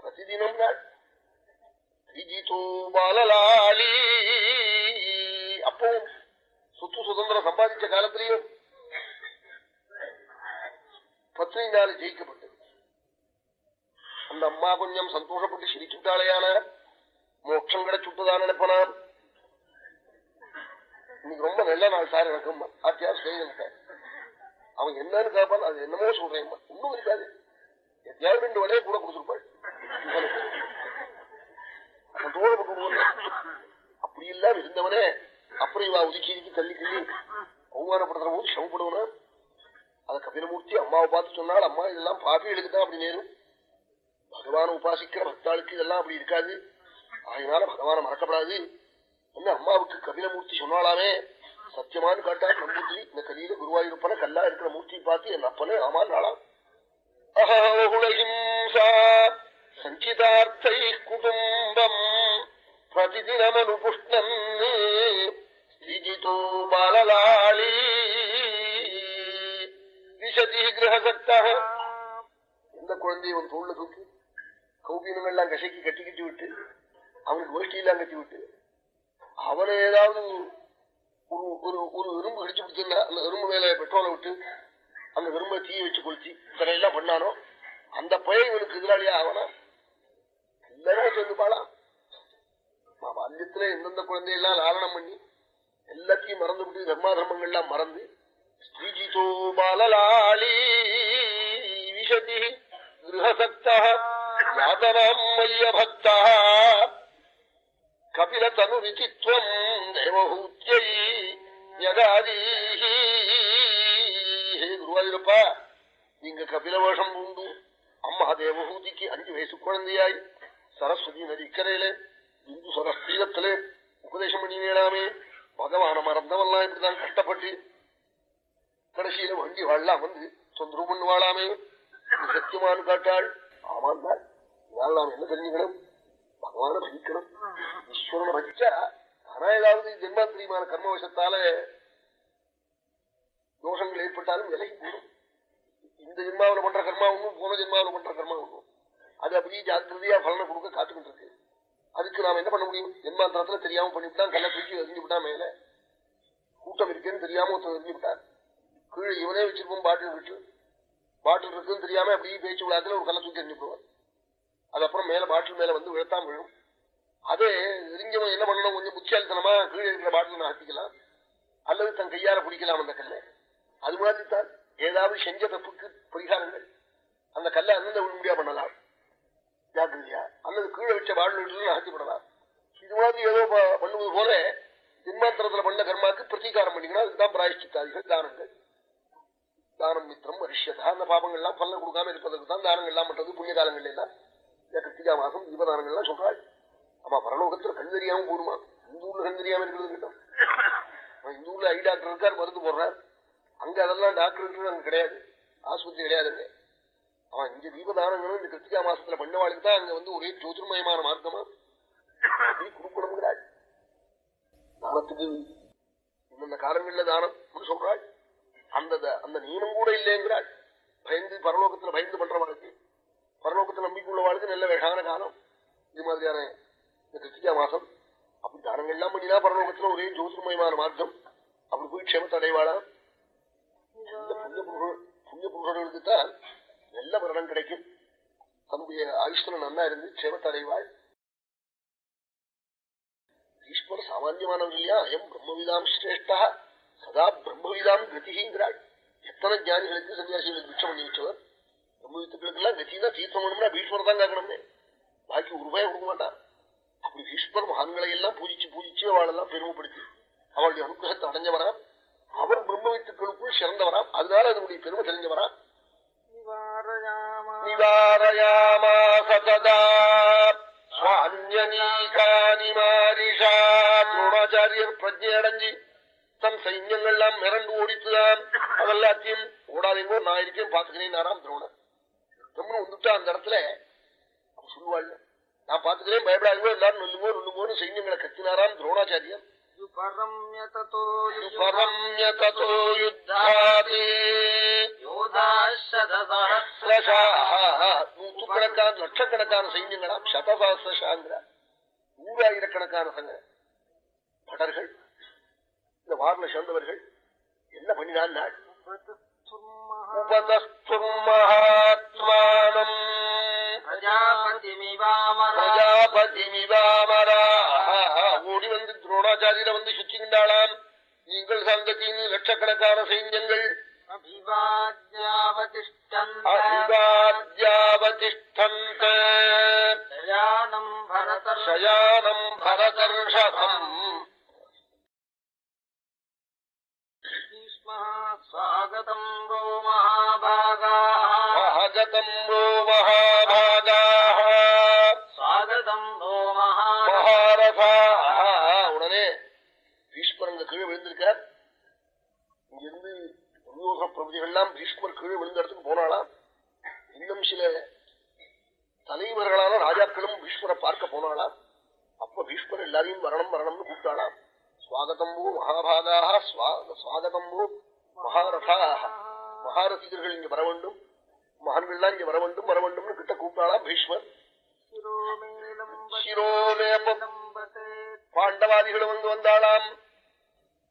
பிரதிதினம் நாள். திஜிதோ பாலலாளி அப்போ சொத்து சுதந்திரம் சம்பாதிச்ச காலத்திலையும் பத்னி நாள் ஜெயிக்கப்பட்டு அந்த அம்மா கொஞ்சம் சந்தோஷப்பட்டு சிரிச்சுட்டாளையான. மோட்சம் கிடைச்சுட்டுதான் நினைப்பனான் இன்னைக்கு ரொம்ப நல்ல நாள் சார் எனக்கு ஆத்தியார் செய்ய அவன் என்னன்னு கேட்பான் அது என்னமோ சொல்றேன். ஒண்ணும் இருக்காது. எத்தையாவது ரெண்டு வலையை கூட கொடுத்துருப்பாள். அப்படி இல்லாம இருந்தவனே அப்புறம் இவா ஒதுக்கி ஒதுக்கி தள்ளி தள்ளி அவமானப்படுத்துற போது சமப்படுவனா அத கபிலமூர்த்தி அம்மாவை பார்த்து சொன்னால் அம்மா இதெல்லாம் பாப்பி எழுதுதான் அப்படி நேரும் பகவான உபாசிக்கிற பக்தாளுக்கு இதெல்லாம் அப்படி இருக்காது. அதனால பகவான மறக்கப்படாது. என்ன அம்மாவுக்கு கபிலமூர்த்தி சொன்னாலாமே சத்தியமானு காட்டா நம்பூதிரி இந்த கலியில குருவாயூரப்பன கல்லா இருக்கிற மூர்த்தி பார்த்து என் அப்பனே ஆமான் நாளாம் குடும்பம் சஞ்சிதார்த்தை குடும்பம் பிரதிதினமனுபுஷ்ணம் ஸ்ரீஜிதோ பாலலாளி விசதி கிரகசக்தா எந்த குழந்தையை அவன் தோல்ல தூக்கி? கௌபீனங்கள்லாம் கசைக்கு கட்டி கட்டி விட்டு அவனுக்கு கோஷ்டியெல்லாம் கட்டி விட்டு அவனை ஏதாவது ஒரு ஒரு ஒரு எறும்பு கடிச்சு கொடுத்துருந்தா அந்த எறும்பு மேல பெட்ரோலை விட்டு அந்த எறும்பை தீய வச்சு கொளுத்தி இத்தனை எல்லாம் பண்ணானோ அந்த பழைய இவனுக்கு எதிராளியா ஆவனா? எல்லாரும் சேர்ந்து பாலாம். பால்யத்துல எந்தெந்த குழந்தையெல்லாம் லாலனம் பண்ணி எல்லாத்தையும் மறந்து விட்டு தர்மா தர்மங்கள்லாம் மறந்து ஸ்ரீஜிதோ பாலலாளி விஷதி கிரகசக்தா யாதனாம் மைய பக்தா கபில தனு விதித்வம் தேவஹூத்தியை யகாதீஹி ஹே குருவாயூரப்பா நீங்க கபில வேஷம் பூண்டு அம்மா தேவஹூதிக்கு அஞ்சு வயசு குழந்தையாய் சரஸ்வதி நதி இக்கரையிலே இந்து சரஸ்தீரத்திலே உபதேசம் பண்ணி வேணாமே பகவான மறந்தவெல்லாம் இப்படிதான் கஷ்டப்பட்டு கடைசியில வண்டி வாழலாம் வந்து தொந்தரவு பண்ணுவாளாமே. சத்தியமானு காட்டாள். ஆமாந்தாள் தான் நாம் என்ன தெரிஞ்சுக்கணும் பகவான பகிக்கணும் ஈஸ்வரனை பகிச்சா ஆனா ஏதாவது ஜென்மாந்திரியமான கர்மவசத்தால தோஷங்கள் ஏற்பட்டாலும் விலகி போடும் இந்த ஜென்மாவில பண்ற கர்மா ஒண்ணும் போன ஜென்மாவில பண்ற கர்மா ஒண்ணும் அது அப்படியே ஜாக்கிரதையா பலனை கொடுக்க காத்துக்கிட்டு இருக்கு அதுக்கு நாம என்ன பண்ண முடியும் ஜென்மாந்திரத்துல தெரியாம பண்ணிவிட்டான் கல்ல தூக்கி எரிஞ்சு விட்டா மேல கூட்டம் இருக்கேன்னு தெரியாம ஒருத்தர் எரிஞ்சு விட்டார் கீழே இவனே வச்சிருப்போம் பாட்டில் விட்டு பாட்டில் இருக்குன்னு தெரியாம அப்படியே பேச்சு விழாத்துல ஒரு கல்ல தூக்கி எரிஞ்சு விடுவான் அதுக்கப்புறம் மேல பாட்டில் மேல வந்து விழுத்தாம விழும். அதே எரிஞ்சவன் என்ன பண்ணணும்? கொஞ்சம் புத்தியாலித்தனமா கீழே இருக்கிற பாட்டில் நகர்த்திக்கலாம் அல்லது தன் கையால பிடிக்கலாம் அந்த கல்லை. அது மாதிரி தான் ஏதாவது செஞ்ச தப்புக்கு பரிகாரங்கள். அந்த கல்லை அந்தந்த உண்மையா பண்ணலாம். ஜாக்கிரதையா? அல்லது கீழே வச்ச பாட்டில் நகர்த்திப்படலாம் இது மாதிரி ஏதோ பண்ணுவது போல ஜென்மாந்திரத்துல பண்ண கர்மாக்கு பிரதீகாரம் பண்ணிக்கணும். அதுதான் பிராயஷ்டித்தாதிகள் தானங்கள். தானம் மித்திரம் வருஷதா அந்த பாபங்கள்லாம் பலன் கொடுக்காம இருப்பதற்கு தான் தானங்கள்லாம் பண்றது புண்ணிய காலங்கள்ல எல்லாம். இந்த கிருத்திகா மாசம்? தீபதானங்கள்லாம் சொல்றாள். ஆமா பரலோகத்துல கண் தெரியாம போடுமா? இந்த ஊர்ல கண் தெரியாம இருக்கிறது கிட்டும் இந்த ஊர்ல ஐ டாக்டர் இருக்கார் மருந்து போடுறார். அங்க அதெல்லாம் டாக்டர் அங்க கிடையாது. ஆஸ்பத்திரி கிடையாதுங்க அவன் இங்க தீபதானங்களும் இந்த கிருத்திகா மாசத்துல பண்ணவாளுக்கு தான் அங்க வந்து ஒரே ஜோதிர்மயமான மார்க்கமா? கொடுக்கணுங்கிறாள் தானத்துக்கு இந்தந்த காலங்கள்ல தானம் சொல்றாள். அந்த அந்த நீனம் கூட இல்லைங்கிறாள். பயந்து பரலோகத்துல பயந்து பண்றவாளுக்கு பரலோகத்தை நம்பிக்கையுள்ள வாழ்க்கை நல்ல வேகான காலம். இது மாதிரியான இந்த கிருத்திகா மாசம் அப்படி தானங்கள்லாம் பண்ணினா பரலோகத்துல ஒரே ஜோதிர்மயமான மார்க்கம். அப்படி போய் க்ஷேமத்தை அடைவாளா இந்த புண்ணிய புண்ணிய புருஷர்களுக்கு தான் நல்ல மரணம் கிடைக்கும். தன்னுடைய ஆயுஷ்வரன் நன்னா இருந்து க்ஷேமத்தை அடைவாள் ஈஸ்வர சாமான்யமானவர் இல்லையா? எம் பிரம்மவிதாம் சிரேஷ்டா. சதா பிரம்மவிதாம் கதிங்கிறாள் எத்தனை ஜானிகளுக்கு சன்னியாசிகளுக்கு பிச்சை பண்ணி வச்சவர் பிரம்மவித்துக்களுக்கு எல்லாம் தீர்த்தம் வேணும்னா பீஷ்மர் தான் கேட்கணுமே பாக்கி ஒரு ரூபாய் கொடுக்க மாட்டான் அப்படி பீஷ்மர் மகான்களை எல்லாம் பூஜிச்சு பூஜிச்சு அவளெல்லாம் பெருமைப்படுத்தி அவளுடைய அனுகிரகத்தை அடைஞ்சவரா அவர் பிரம்மவித்துக்களுக்குள் சிறந்தவராம் அதனால அதனுடைய பெருமை தெரிஞ்சவரா துரோணாச்சாரியர் பிரஜை அடைஞ்சு தன் சைன்யங்கள்லாம் மிரண்டு ஓடித்துதான் அதெல்லாத்தையும் ஓடாதீங்கோ நான் இருக்கேன் பாத்துக்கிறேன் நாராம் துரோணர் கம்முன்னு வந்துட்டா அந்த இடத்துல அப்ப சொல்லுவாள் நான் பாத்துக்கிறேன் பயப்படாதீங்க எல்லாரும் நில்லுங்கோ நில்லுங்கோன்னு சைன்யங்களை கத்தினாராம் துரோணாச்சாரியர் நூற்றுக்கணக்கான லட்சக்கணக்கான சைன்யங்களாம் சதசாஸ்திரஷாங்கிறார் நூறாயிரக்கணக்கான சங்க படர்கள் இந்த வாரில் சேர்ந்தவர்கள் என்ன பண்ணினான் நாள் மகாத்மானம் பிரஜாபதிமிவாமரா ஓடி வந்து துரோணாச்சாரியரை வந்து சுற்றிக்கின்றாளாம் நீங்கள் சந்தத்தின் லட்சக்கணக்கான சைன்யங்கள் அபிவாத்யாவதிஷ்டந்த சயானம் பரதர்ஷபம் ஸ்வாகதம் கோ மகாபாகா மகதம் ரோ மகாபாகாः ஸ்வாகதம் கோ மகா மகாரதா உடனே பீஷ்மரங்க கீழே விழுந்திருக்கார். இங்கிருந்து துரியோக பிரபதிகள்லாம் பீஷ்மர் கீழே விழுந்த இடத்துக்கு போனாலாம். இன்னும் சில தலைவர்களான ராஜாக்களும் பீஷ்மரை பார்க்க போனாலாம். அப்ப பீஷ்மர் எல்லாரையும் வரணும் வரணும்னு கூப்பிட்டாளாம் ஸ்வாகதம்பு மகாபாகாக ஸ்வாகதம்பு மகாரதாக மகாரசிகர்கள் இங்க வர வேண்டும் மகான்கள்லாம் இங்க வர வேண்டும் வர வேண்டும்னு கிட்ட கூப்பிட்டாளாம் பீஷ்மர் பாண்டவாதிகளும் வந்து வந்தாளாம்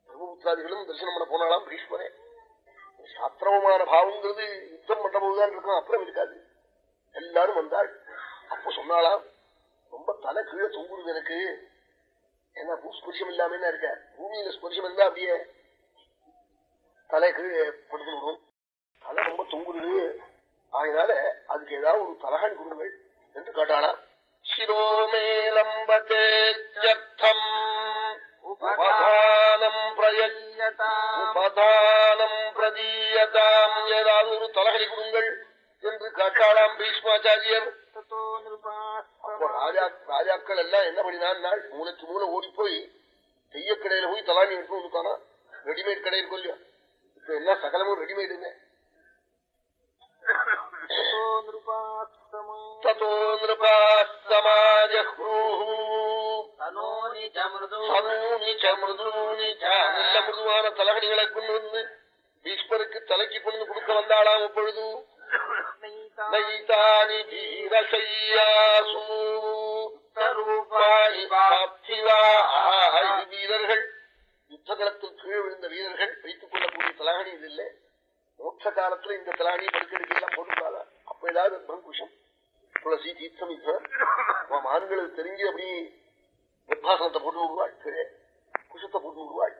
பிரபுபுத்திராதிகளும் தரிசனம் பண்ண போனாலாம் பீஷ்மரே சாத்திரவமான பாவங்கிறது யுத்தம் பண்ற போதுதான் இருக்கும் அப்புறம் இருக்காது எல்லாரும் வந்தாள் அப்ப சொன்னாலாம் ரொம்ப தலை கீழே தூங்குறது எனக்கு ஏன்னா பூஸ்பரிசம் இல்லாம என்ன இருக்க? பூமியில ஸ்பரிசம் இருந்தா அப்படியே தலை கீழே படுத்து விடும். தலை ரொம்ப தொங்குது. அதனால அதுக்கு ஏதாவது ஒரு தலகாணி கொடுங்கள் என்று கேட்டாளா சிரோமேலம்பத்தேச்சம் உபதானம் உபதானம் பிரதீயதாம். ஏதாவது ஒரு தலகடி கொடுங்கள் என்று கேட்டாளாம் பீஷ்மாச்சாரியர். அப்போ ராஜா ராஜாக்கள் எல்லாம் என்ன பண்ணினான் மூளைக்கு மூளை ஓடி போய் செய்ய கடையில போய் தலாணி எடுத்து வந்துட்டானா ரெடிமேட் கடையில் கொல்லியா இப்ப எல்லாம் சகலமும் ரெடிமேடுங்க ததோ நிருபா சமாஜஹ்ரூஹு தனோனி சமிருது ச நல்ல மிருதுவான தலகணிகளை கொண்டு வந்து ஈஸ்வருக்கு தலைக்கு கொண்டு கொடுக்க வந்தாளாம் அப்பொழுது. நைதானி வீரசையாசு ரூபாணி வீரர்கள் யுத்தகலத்தில் கீழே விழுந்த வீரர்கள் வைத்துக் கொள்ளக்கூடிய தலாகணி இது இல்லை. மோட்ச காலத்துல இந்த தலாகணி படுக்கெடுக்கலாம் போட்டுக்காத அப்ப ஏதாவது பிரங்குஷம் துளசி தீர்த்தம் இதுதான் மான்களுக்கு தெரிஞ்சு அப்படி கர்ப்பாசனத்தை போட்டு விடுவாள் கீழே குஷத்தை போட்டு விடுவாள்.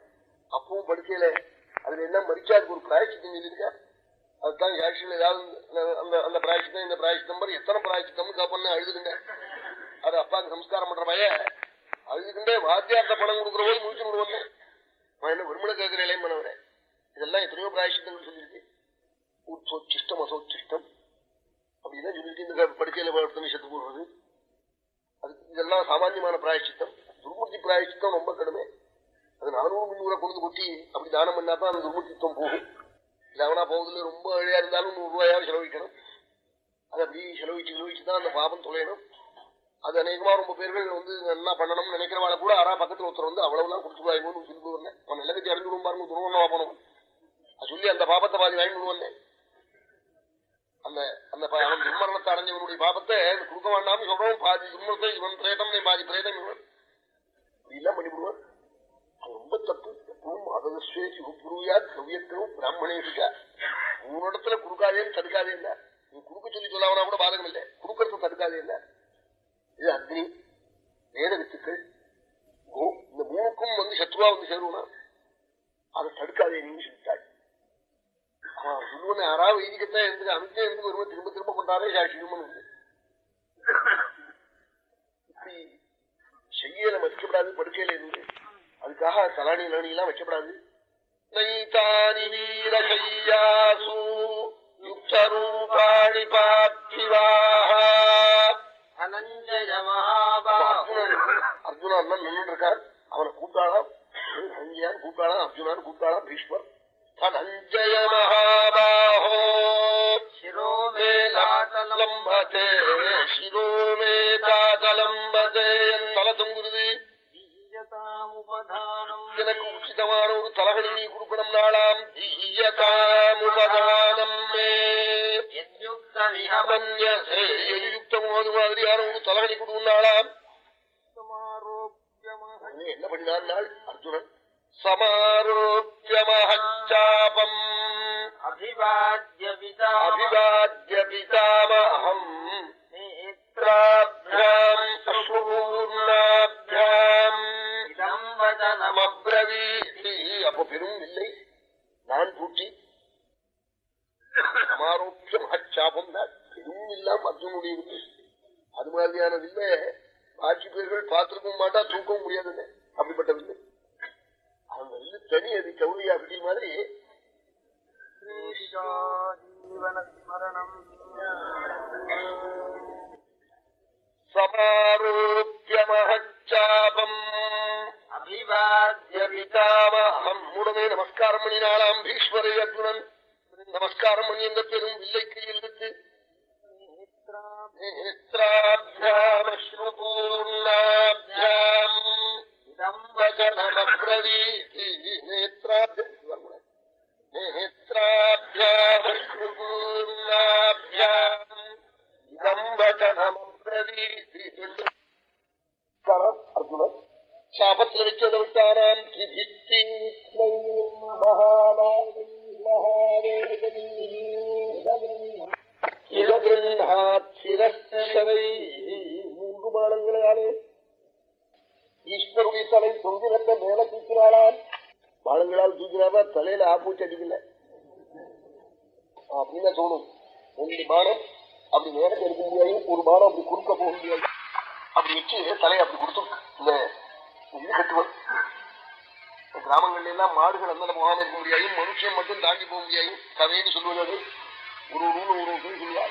அப்பவும் படுக்கையில அதுல என்ன மறிச்சா அதுக்கு ஒரு பிராயச்சித்தம் சொல்லியிருக்கா அதுதான் ஆக்சுவல் ஏதாவது அந்த அந்த பிராய்ச்சித்தம் இந்த பிராயச்சித்தம் எத்தனை பிராய்ச்சித்தம் காப்பன்னு அழுதுங்க அது அப்பாவுக்கு சம்ஸ்காரம் பண்ற பைய அழுதுகின்றே வாத்தியார்த்த பணம் கொடுக்குற போது முடிச்சு விடுவாங்க நான் என்ன வெறுமனை கேட்கிற இளையமனவரே இதெல்லாம் எத்தனையோ பிராய்ச்சித்தங்கள் சொல்லியிருக்கு. உச்சோச்சிஷ்டம் அசோச்சிஷ்டம் அப்படின்னா சொல்லிட்டு இந்த படுக்கையில படுத்து செத்து போடுறது? அது இதெல்லாம் சாமான்யமான பிராயச்சித்தம் துர்மூர்த்தி பிராயச்சித்தம் ரொம்ப கடுமை. அது நானூறு முன்னூறு கொண்டு கொட்டி அப்படி தானம் பண்ணாதான் அந்த துர்மூர்த்தித்தம் போகும். இல்லவனா போகுதுல ரொம்ப அழியா இருந்தாலும் நூறு ரூபாயாவது செலவழிக்கணும் அது அப்படியே செலவிச்சு செலவிச்சு தான் அந்த பாபம் தொலையணும் அது அநேகமா ரொம்ப பேர்கள் வந்து என்ன பண்ணணும்னு நினைக்கிறவாள கூட ஆறா பக்கத்துல ஒருத்தர் வந்து அவ்வளவுலாம் கொடுத்துருவாங்க சொல்லி வந்தேன் அவன் நல்ல கட்சி அறிஞ்சுடும் பாருங்க துருவண்ணா போனவன் அது சொல்லி அந்த பாபத்தை பாதி வாங்கி வந்தேன் அந்த அந்த அவன் துர்மரணத்தை அடைஞ்சவனுடைய பாபத்தை கொடுக்க வேண்டாம்னு சொல்றவன் பாதி துர்மரத்தை இவன் பிரேதம் பாதி பிரேதம் இவன் இப்படிலாம் பண்ணிவிடுவான் அது ரொம்ப தப்பு எப்பவும் அதஸ்வேசி உப்புருவியா கவியத்திலும் பிராமணேஷா உன்னிடத்துல கொடுக்காதேன்னு தடுக்காதே இல்ல நீ கொடுக்க சொல்லி சொல்லாவனா கூட பாதகம் இல்லை கொடுக்கறது தடுக்காதே இல்ல இது அக்னி வேத வித்துக்கள் இந்த மூணுக்கும் வந்து சத்ருவா வந்து சேருவனா அதை தடுக்காதே நீங்க சொல்லிட்டாள் அவன் சொல்லுவன யாராவது வைதிகத்தான் இருந்து அங்கே இருந்து வருவன் திரும்ப திரும்ப கொண்டாரே சாட்சியமும் உண்டு இப்படி செய்யல மதிக்கப்படாது படுக்கையில இருந்து அதுக்காக தலாணி லாணி எல்லாம் வைக்கப்படாது அர்ஜுனா நின்று இருக்கான் அவனை கூப்பிட்டாளாம் அஞ்சியான் கூப்பிட்டாளாம் அர்ஜுனான் கூப்பிட்டாளாம் பீஷ்மர். தனஞ்சய மகாபாஹோ சிரோமே சிரோமே என் தலை தொங்குருது தீயதாமுபதானம் எனக்கு உச்சிதமான ஒரு தலகணி நீ கொடுக்கணும் நாளாம் யுக்தம் அது மாதிரியான ஒரு தலகணி கொடுக்கும் நாளாம் என்ன பண்ணினான் நாள் அர்ஜுனன் சமாரோப்பியமஹாபம் அபிவாத்ய நேத்ராபியாம் அசுபூர்ணாபியாம் நமப்ரவீதி அப்ப பெரும் இல்லை. நான் பூட்டி சமாரோப்பிய மகச்சாபம் தான். பெரும் இல்லாம அர்ஜுனுடைய அது மாதிரியான வில்ல பாக்கி பேர்கள் பார்த்திருக்கவும் மாட்டா தூக்கவும் முடியாதுன்னு அப்படிப்பட்ட வில்லு. அந்த வில்லு தனி அது கௌரியா வில்லி மாதிரி சமாரோப்பிய மகச்சாபம் பிதாமகம் உடனே நமஸ்காரம் பண்ணினாலாம் பீஷ்மரை அர்ஜுனன். நமஸ்காரம் பண்ணி எந்த பெரும் வில்லை கையில் எடுத்து நேத்ராபியாமஸ்ருபூர்ணாபியாம் இதம் வசனமப்ரவீதி பானம் அப்படி நேரம் எடுக்க முடியாது. ஒரு பானம் அப்படி குறுக்க போக முடியாது. அப்படி வச்சு தலையை அப்படி கொடுத்து இந்த இது கட்டுவன் கிராமங்கள்ல எல்லாம் மாடுகள் அந்த போகாம இருக்க முடியாது. மனுஷன் மட்டும் தாண்டி போக முடியாது. கதைன்னு சொல்லுவது ஒரு ஒரு ரூல் ஒரு ரூல்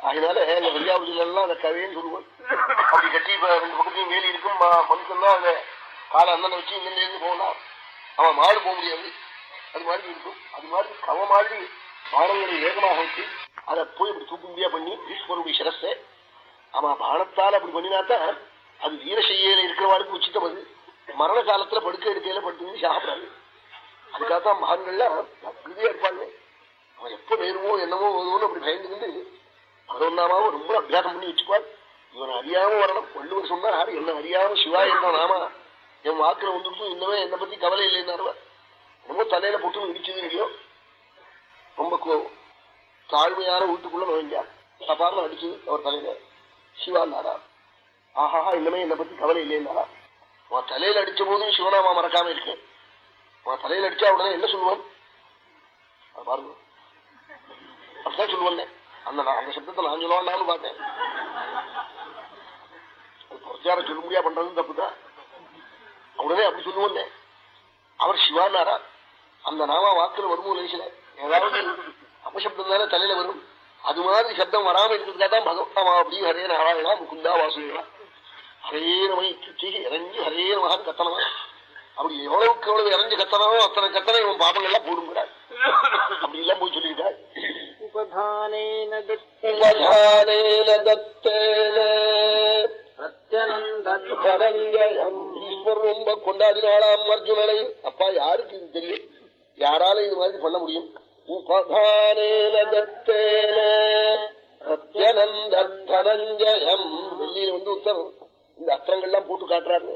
அதனால இந்த வெள்ளியாவதியில எல்லாம் அந்த கதைன்னு சொல்லுவோம். அப்படி கட்டி இப்ப ரெண்டு பக்கத்தையும் வேலி இருக்கும். ம- மனுஷன் தான் அந்த காலை அண்ணனை வச்சு இங்க போகலாம். அவன் மாடு போக முடியாது. அது மாதிரி இருக்கும். அது மாதிரி கவ மாதிரி பானங்களை வேகமாக வச்சு அதை போய் இப்படி தூக்கும்படியா பண்ணி ஈஸ்வருடைய சிரஸை அவன் பானத்தால் அப்படி பண்ணினாத்தான் அது வீரசையில இருக்கிறவாளுக்கு உச்சித்தம் அது. மரண காலத்துல படுக்க எடுக்கையில படுத்து சாப்பிடாது. அதுக்காகத்தான் மகான்கள்லாம் அப்படியே இருப்பாங்க. அவன் எப்ப நேருமோ என்னமோ வருவோன்னு அப்படி பயந்துக்கிட்டு பகவன்னாமாவும் ரொம்ப அபியாசம் பண்ணி வச்சுப்பாள் இவன் அறியாம வரணும். வள்ளுவர் சொன்னார் என்ன அறியாம சிவா என்ன நாமா. என் வாக்குல வந்துட்டு இன்னமே என்னை பத்தி கவலை இல்லைன்னாருவா ரொம்ப தலையில போட்டு இடிச்சது இல்லையோ? ரொம்ப கோவம் தாழ்மையான வீட்டுக்குள்ள நுழைஞ்சார் தப்பார்னு அடிச்சு அவர் தலையில சிவா நாரா ஆஹா இன்னமே என்னை பத்தி கவலை இல்லைன்னாரா? உன் தலையில அடிச்ச போதும் சிவனாமா மறக்காம இருக்கேன். உன் தலையில அடிச்சா உடனே என்ன சொல்லுவான்? பாருங்க. அப்படிதான் சொல்லுவாங்க அந்த நான் அந்த சப்தத்தை நான் சொல்லுவான்னு பார்த்தேன். அது பிரச்சாரம் சொல்ல முடியா பண்றது தப்புதான். உடனே அப்படி சொல்லுவோன்னே அவர் சிவானாரா அந்த நாமா வாக்குல வருமோ நினைச்சல ஏதாவது அபசப்தம் தானே தலையில வரும். அது மாதிரி சப்தம் வராம இருக்கிறதுக்காக தான் பகவத்தாமா அப்படி ஹரே நாராயணா முகுந்தா வாசுதேவா ஹரே நமை இறங்கி ஹரே நமாக கத்தனமா. அப்படி எவ்வளவுக்கு எவ்வளவு இறங்கி கத்தனமோ அத்தனை கத்தனை இவன் பாபங்கள்லாம் போடுங்கிறார். அப்படி எல்லாம் போய் சொல்லியிருக்காள் ரொம்ப கொண்டாடினாலாம் அர்ஜுனனை. அப்பா யாருக்கு இது தெரியும்? யாரால இது மாதிரி பண்ண முடியும்? உபதானேன தத்தேன பிரத்யனந்த தனஞ்சயம் வெள்ளியில வந்து உத்தரவு இந்த அஸ்திரங்கள்லாம் போட்டு காட்டுறாரு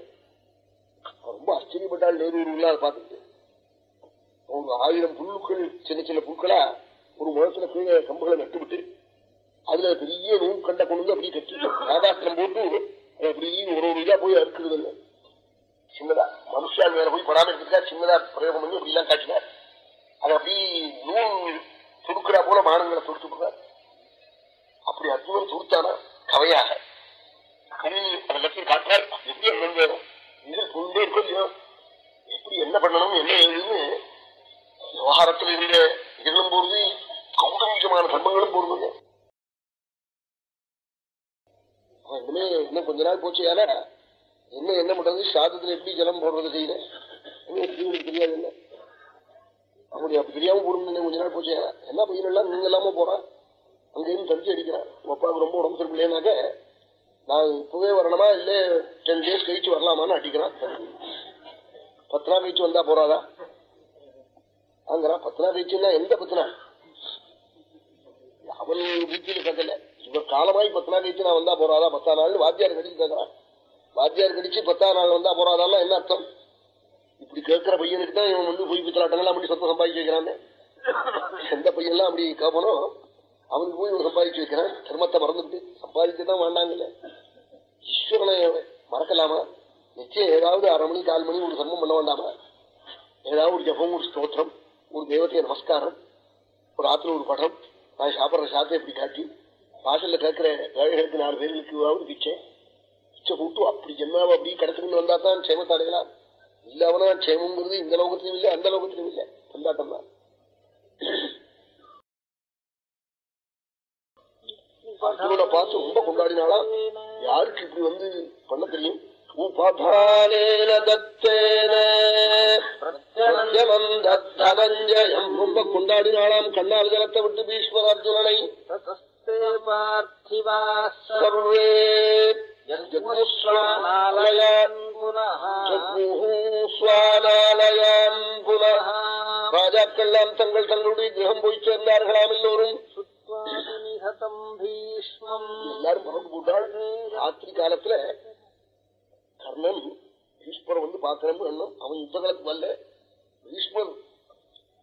ரொம்ப ஆச்சரியப்பட்டாள் நேரூர்ல அதை பார்த்துட்டு ஒரு ஆயிரம் புல்லுக்கள் சின்ன சின்ன புல்களா ஒரு முழத்துல கீழே கம்புகளை நட்டுவிட்டு அதுல பெரிய நூல் கண்ட கொண்டு அப்படி அப்படியே கட்டி ராதாஸ்திரம் போட்டு அப்படி ஒரு ஒரு இதா போய் அறுக்கிறது இல்லை சின்னதா மனுஷா மேல போய் படாம இருக்கிறதுக்கா சின்னதா பிரயோகம் பண்ணி அப்படிலாம் காட்டினார் அதை அப்படி நூல் துடுக்கிறா போல மானங்களை துடுத்து விடுறார். அப்படி அற்புதம் துடுத்தானா கவையாக. அதை லட்சம் காட்டுறார். எப்படி என்ன வேணும் இது கொண்டே இருக்கும் எப்படி என்ன பண்ணணும் என்ன ஏதுன்னு விவகாரத்தில் இருந்த இருளும் போது கௌதமிகமான தர்மங்களும் போடுவது இனிமே இன்னும் கொஞ்ச நாள் போச்சு ஏன்னா என்ன என்ன பண்றது? சாதத்துல எப்படி ஜலம் போடுறது செய்யல எப்படி தெரியாது என்ன அப்படி அப்படி தெரியாம போடணும் கொஞ்ச நாள் போச்சு. என்ன பையன் எல்லாம்? நீங்க இல்லாம போறான். அங்கேயும் தடுத்து அடிக்கிறான். உங்க அப்பாவுக்கு ரொம்ப உடம்பு சரியில்லைனாக்க நான் இப்பவே வரணுமா? இல்ல டென் டேஸ் கழிச்சு வரலாமான்னு அடிக்கிறான். பத்து நாள் கழிச்சு வந்தா போறாதா? அங்கிறான் பத்னா கழிச்சுன்னா எந்த பத்னா அவன் வீட்டில் கட்டல இவர் காலமாய் பத்னா கழிச்சு நான் வந்தா போறாதா? பத்தா நாள் வாத்தியார் கடிச்சு கேட்கறான் வாத்தியார் கடிச்சு பத்தா நாள் வந்தா போறாதான் என்ன அர்த்தம்? இப்படி கேட்கிற பையனுக்கு தான் இவன் வந்து போய் பித்தலாட்டங்கள் அப்படி சொத்தம் சம்பாதிச்சு வைக்கிறான்? எந்த பையன்லாம் அப்படி கேட்பனோ அவனுக்கு போய் இவன் சம்பாதிச்சு வைக்கிறான். தர்மத்தை மறந்துட்டு சம்பாதிச்சுதான் வேண்டாங்கல்ல. ஈஸ்வரனை மறக்கலாமா? நிச்சயம் ஏதாவது அரை மணி கால் மணி ஒரு சர்மம் பண்ண வேண்டாமா? ஏதாவது ஒரு ஜபம் ஒரு ஸ்தோத்திரம் ஒரு தெய்வத்தைய நமஸ்காரம் ஒரு ஆத்துல ஒரு படம். நான் சாப்பிட்ற சாத்தை இப்படி காட்டி வாசல்ல கேட்கிற ஏழைகளுக்கு நாலு பேர்களுக்கு பிச்சை. பிச்சை கூட்டு அப்படி ஜென்மாவை அப்படி கிடத்துக்கிட்டு வந்தா தான் சேமத்தாடையலாம் இல்லவனா க்ஷேமங்கிறது இந்த லோகத்திலும் இல்லை அந்த லோகத்திலும் இல்லை. கொண்டாட்டம் தான். அர்ஜுனனை பார்த்து ரொம்ப கொண்டாடினாலா யாருக்கு இப்படி வந்து பண்ண தெரியும்? ரொம்ப கொண்டாடினாலாம் கண்ணால் ஜலத்தை விட்டு பீஷ்மர் அர்ஜுனனை சர்வே. ஜகுஸ்வானாலயான் ஜகுஹூஸ்வானாலயான் புனः ராஜாக்கள்லாம் தங்கள் தங்களுடைய கிரகம் போய் சேர்ந்தார்களாம் எல்லோரும் எல்லாரும் புறப்பு போட்டாள் ராத்திரி காலத்துல கர்ணன் பீஷ்மரை வந்து பாக்கணும்னு எண்ணம் அவன் யுத்த காலத்துக்கு வரல பீஷ்மர்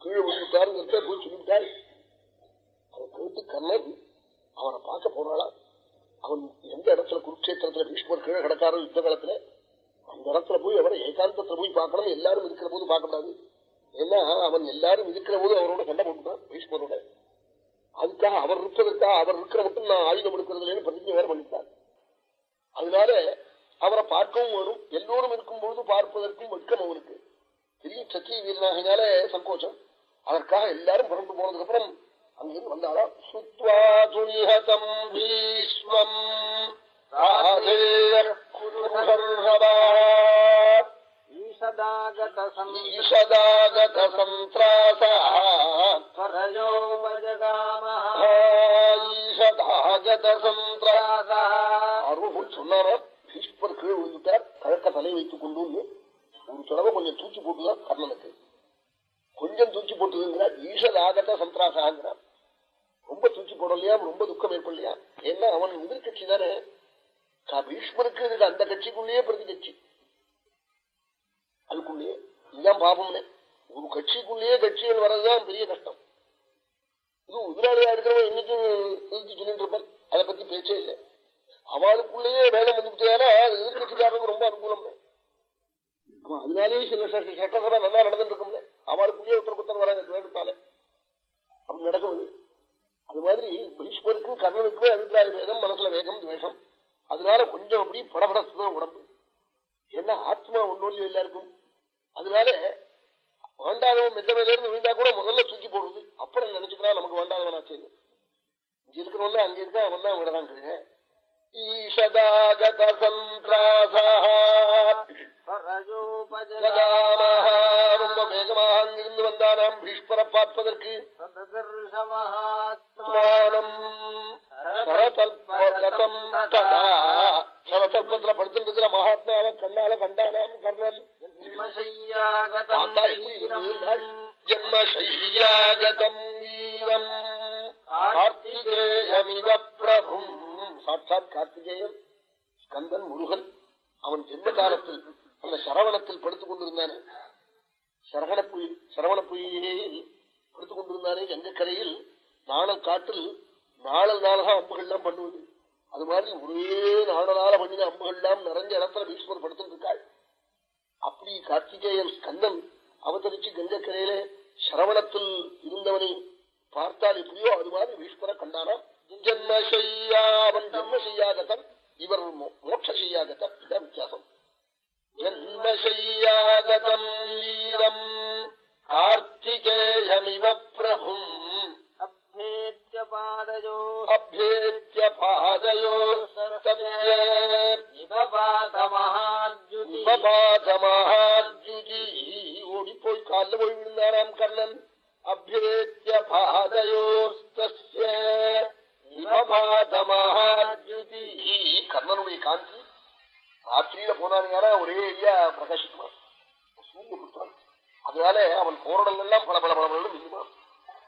கீழே விழுந்துட்டாருங்கிறத போய் சொல்லிவிட்டாள் அவன் கேட்டு கர்ணன் அவனை பார்க்க போறாளா அவன் எந்த இடத்துல குருட்சேத்திரத்துல பீஷ்மர் கீழே கிடக்காரோ யுத்த காலத்துல அந்த இடத்துல போய் அவரை ஏகாந்தத்துல போய் பார்க்கணும். எல்லாரும் இருக்கிற போது பார்க்கக்கூடாது ஏன்னா அவன் எல்லாரும் இருக்கிற போது அவரோட சண்டை போட்டுதான் பீஷ்மரோட. அதுக்காக அவர் இருப்பதற்காக அவர் இருக்கிற மட்டும் நான் ஆயுதம் எடுக்கிறதுலன்னு பிரதிஜை வேற பண்ணிட்டார். அதனால அவரை பார்க்கவும் வேணும். எல்லோரும் இருக்கும்போது பார்ப்பதற்கும் வெட்கம் அவனுக்கு. பெரிய சத்திய வீரனாகினாலே சங்கோச்சம் அதற்காக எல்லாரும் புறப்பட்டு போனதுக்கு அப்புறம் அங்கிருந்து வந்தாளா சுத்வா ஈஷதாகத சந்திராசா சொன்னாரா. பீஷ்மர் கீழ் விழுந்துட்டார். கழக்க தலை வைத்துக் கொண்டு ஒரு தடவை கொஞ்சம் தூக்கி போட்டுதான் கர்ணனுக்கு. கொஞ்சம் தூக்கி போட்டுதுங்கிறார் சந்திராச சந்திராசாங்கிறார் ரொம்ப தூக்கி போடலையா? ரொம்ப துக்கம் ஏற்படலையா? ஏன்னா அவன் எதிர் கட்சி தானே பீஷ்மருக்கு இதுக்கு அந்த கட்சிக்குள்ளேயே பிரதி கட்சி. அதுக்குள்ளேயே. இதுதான் பாபம்னு. ஒரு கட்சிக்குள்ளேயே கட்சிகள் வர்றதுதான் பெரிய கஷ்டம். இது எதிராளியா இருக்கிறவன் இன்னைக்கும் நிறுத்தி சொல்லிட்டு இருப்பான்? அதை பத்தி பேச்சே இல்லை. அவளுக்குள்ளேயே வேதம் வந்துட்டாரா எதிர்கட்சிக்காரனுக்கு ரொம்ப அனுகூலம் அதனாலேயே சில சட்டசபை நல்லா நடந்துட்டு இருக்கும்ல அவருக்குள்ளே உத்தர குத்தம் வராங்க கேட்டுட்டாலே அப்படி நடக்குது அது மாதிரி பீஷ்மருக்கும் கர்ணனுக்கும் அபிப்பிராய வேகம் மனசுல வேகம் துவேஷம். அதனால கொஞ்சம் அப்படி படபடத்துதான் உடம்பு. ஏன்னா ஆத்மா ஒன்னொல்லி எல்லாருக்கும். அதனால வேண்டாதவன் மெத்த மேல இருந்து விழுந்தா கூட முதல்ல தூக்கி போடுறது. அப்புறம் நினைச்சுக்கிறா? நமக்கு வேண்டாதவன் ஆச்சு இங்க இருக்கிறவன்ல அங்க இருக்கா? அவன் தான் விடதான் கிடையாது ஈஷதாகத சந்திராசா ரொம்ப வேகமாக அங்கிருந்து வந்தானாம் பீஷ்மரை பார்ப்பதற்கு சரதல்பத்துல படுத்துட்டு மகாத்மாவை கண்ணால கண்டானாம் கர்ணன். ஜன்மசையாகதம் வீரம் கார்த்திகேயமிவ பிரபும். சாட்சாத் கார்த்திகேயன் ஸ்கந்தன் முருகன் அவன் ஜென்ம காலத்தில் அந்த சரவணத்தில் படுத்துக் கொண்டிருந்தானே? சரவண புய் சரவண புயலில் படுத்துக் கொண்டிருந்தானே கங்கக்கரையில் நாணல் காட்டில் நாளல் நாளாக அம்புகள்லாம் பண்ணுவது. அது மாதிரி ஒரே நாடலால பண்ணின அம்புகள்லாம் நிறைஞ்ச இடத்துல பீஷ்மர் படுத்திருக்காள் அப்படி கார்த்திகேயன் ஸ்கந்தன் அவதரிச்சு கங்கக்கரையில சரவணத்தில் இருந்தவனை பார்த்தால் எப்படியோ அது மாதிரி பீஷ்மரை கண்டானா? ஜென்மசையாவன் ஜென்மசையாகத்தன் இவர் மோட்சசையாகத்தன் இதான் வித்தியாசம். ஜன்மசையாகதம் வீரம்? கார்த்திகேயமிவ பிரபும். அபேத்ய பாதயோ ஓடி போய் காலில் போய் விழுந்தாராம் கர்ணன் அபேத்ய பாதயோஸ்தஸ்ய கர்ணனுடைய காந்தி ராத்திரியில போனானுங்கன்னா ஒரே ஐயா பிரகாசிக்குமா சூரிய புத்திரன் அதனால அவன் போராடலாம் பல பல பல மிஞ்சுமா?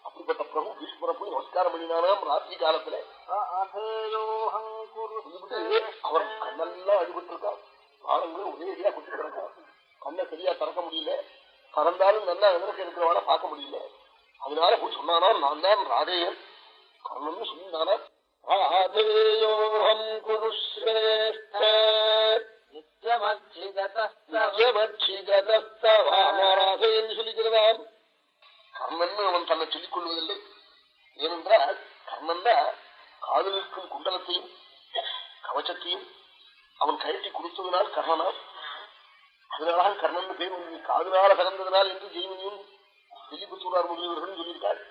அப்படிப்பட்ட பிரபு பீஷ்மரை போய் நமஸ்காரம் பண்ணினானாம் ராத்திரி காலத்துல. அவர் கண்ணெல்லாம் அடிபட்டு இருக்கான் ஆளுங்களும் ஒரே ஐயா குட்டி கிடக்கான். கண்ணை சரியா திறக்க முடியல. திறந்தாலும் நல்லா எதிர்க்க இருக்கிறவன பார்க்க முடியல. அதனால போய் சொன்னானா நான் தான் ராதேயன். கர்ணன் சொன்னானா ராதேயோகம் குரு சிரேஷ்ட ராதேயன் சொல்லிக்கிறதாம் கர்ணன் அவன் தன்னை சொல்லிக் கொள்வதில்லை ஏனென்றால் கர்ணன் தான் காதலுக்கும் குண்டலத்தையும் கவச்சத்தையும் அவன் கழட்டி கொடுத்ததுனால் கர்ணனா அதனால கர்ணன் பேர் காதலால பிறந்ததுனால் என்று ஜெய்மினியும் டெல்லிபுத்தூரார் முதலியவர்களும் சொல்லியிருக்காள்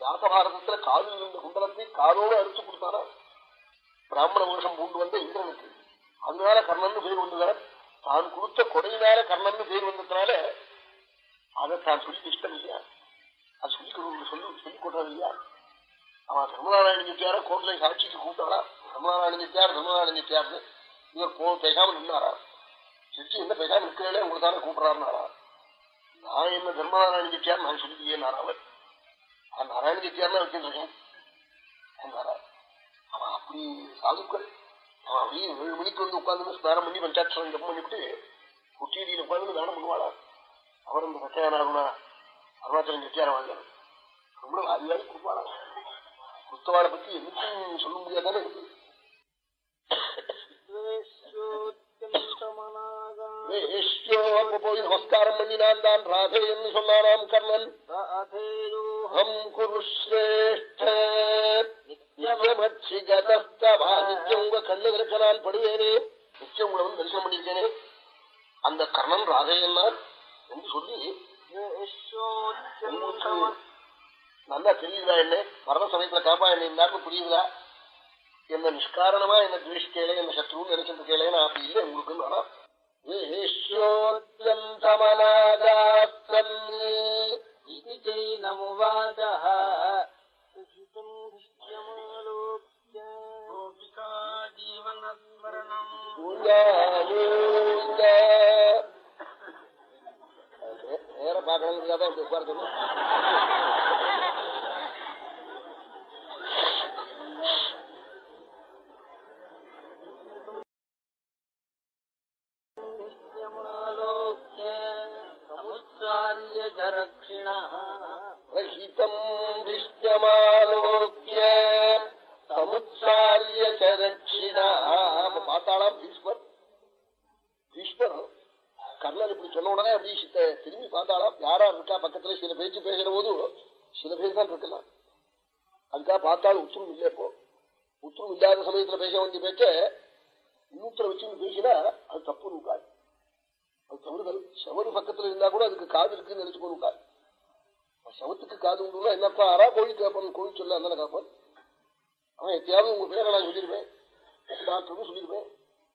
வியாச பாரதத்துல காதில் இருந்த குண்டலத்தை காதோடு அறுத்து கொடுத்தாரா? பிராமண வருஷம் பூண்டு வந்த இந்திரனுக்கு. அதனால கர்ணன் பேர் வந்ததால் தான் கொடுத்த கொடையினால கர்ணன் பேர் வந்ததுனால அதை தான் சொல்லி இஷ்டம் இல்லையா அது சொல்லி சொல்லி சொல்லிக் கொடுறது இல்லையா அவன் தர்மநாராயண நித்தியார கோர்ட்ல சாட்சிக்கு கூப்பிட்டாரா தர்மநாராயண நித்தியார் தர்மநாராயண நித்தியார்னு இவர் போ பேசாம நின்னாரா? சிரிச்சு என்ன பேசாம நிற்கிறே உங்களை தானே கூப்பிடறாருனாரா நான் என்ன தர்மநாராயண நித்தியார் நான் சொல்லியே அவர் நான் நாராயண நித்தியார்னா வச்சுருக்கேன் அவன் அப்படி சாதுக்கள் அவன் அப்படியே ஏழு மணிக்கு வந்து உட்காந்து ஸ்நானம் பண்ணி பஞ்சாட்சரம் ஜப்பம் பண்ணிவிட்டு குட்டியடியில் உட்காந்து தானம் பண்ணுவாளா? அவர் அந்த பச்சையானாருனா அருணாச்சலம் நித்தியாரம் வாழ்ந்தார் ரொம்ப வாரியாடி கொடுப்பாளா? குத்தவாளை பத்தி எதுக்கும் சொல்ல முடியாதானே? இருக்கு போய் நமஸ்காரம் பண்ணினான் தான் ராதே என்று சொன்னானாம் கர்ணன் ஹம் குரு சிரேஷ்ட நித்தியம் உங்க கண்ணு இருக்க நான் படுவேனே நிச்சயம் வந்து தரிசனம் பண்ணியிருக்கேனே அந்த கர்ணன் ராதேயன்னார் என்று சொல்லி நல்லா தெரியுதா என்ன மரண சமயத்துல காப்பா என்ன இருந்தாருன்னு புரியுதா என்ன நிஷ்காரணமா என்ன துவேஷிக்கல என்ன சத்ருன்னு நினைச்சிட்டு கேளே நான் அப்படி இல்லை உங்களுக்கு ஆனா நேர பாக்கணுங்கிறதா இப்படி உட்கார சொல்லு ரஹிதம் பேச்சு பேசுற போது சில பேர் தான் இருக்கலாம். அதுக்காக பார்த்தாலும் உத்தரவு இல்லை இப்போ. உத்தரவு இல்லாத சமயத்துல பேச வேண்டிய பேச்ச இன்னூத்திர வச்சு பேசினா அது தப்பு இருக்காது அது தவறுதல். செவரு பக்கத்துல இருந்தா கூட அதுக்கு காது இருக்குன்னு நினைச்சுக்கோ இருக்காது சவத்துக்கு காது உண்டுனா என்னப்பா ஆறா கோழி கேப்பன் கோழி சொல்ல அந்த கேப்பன். அவன் எத்தையாவது உங்க பேரை நான் சொல்லிடுவேன். டாக்டருக்கு சொல்லிருப்பேன்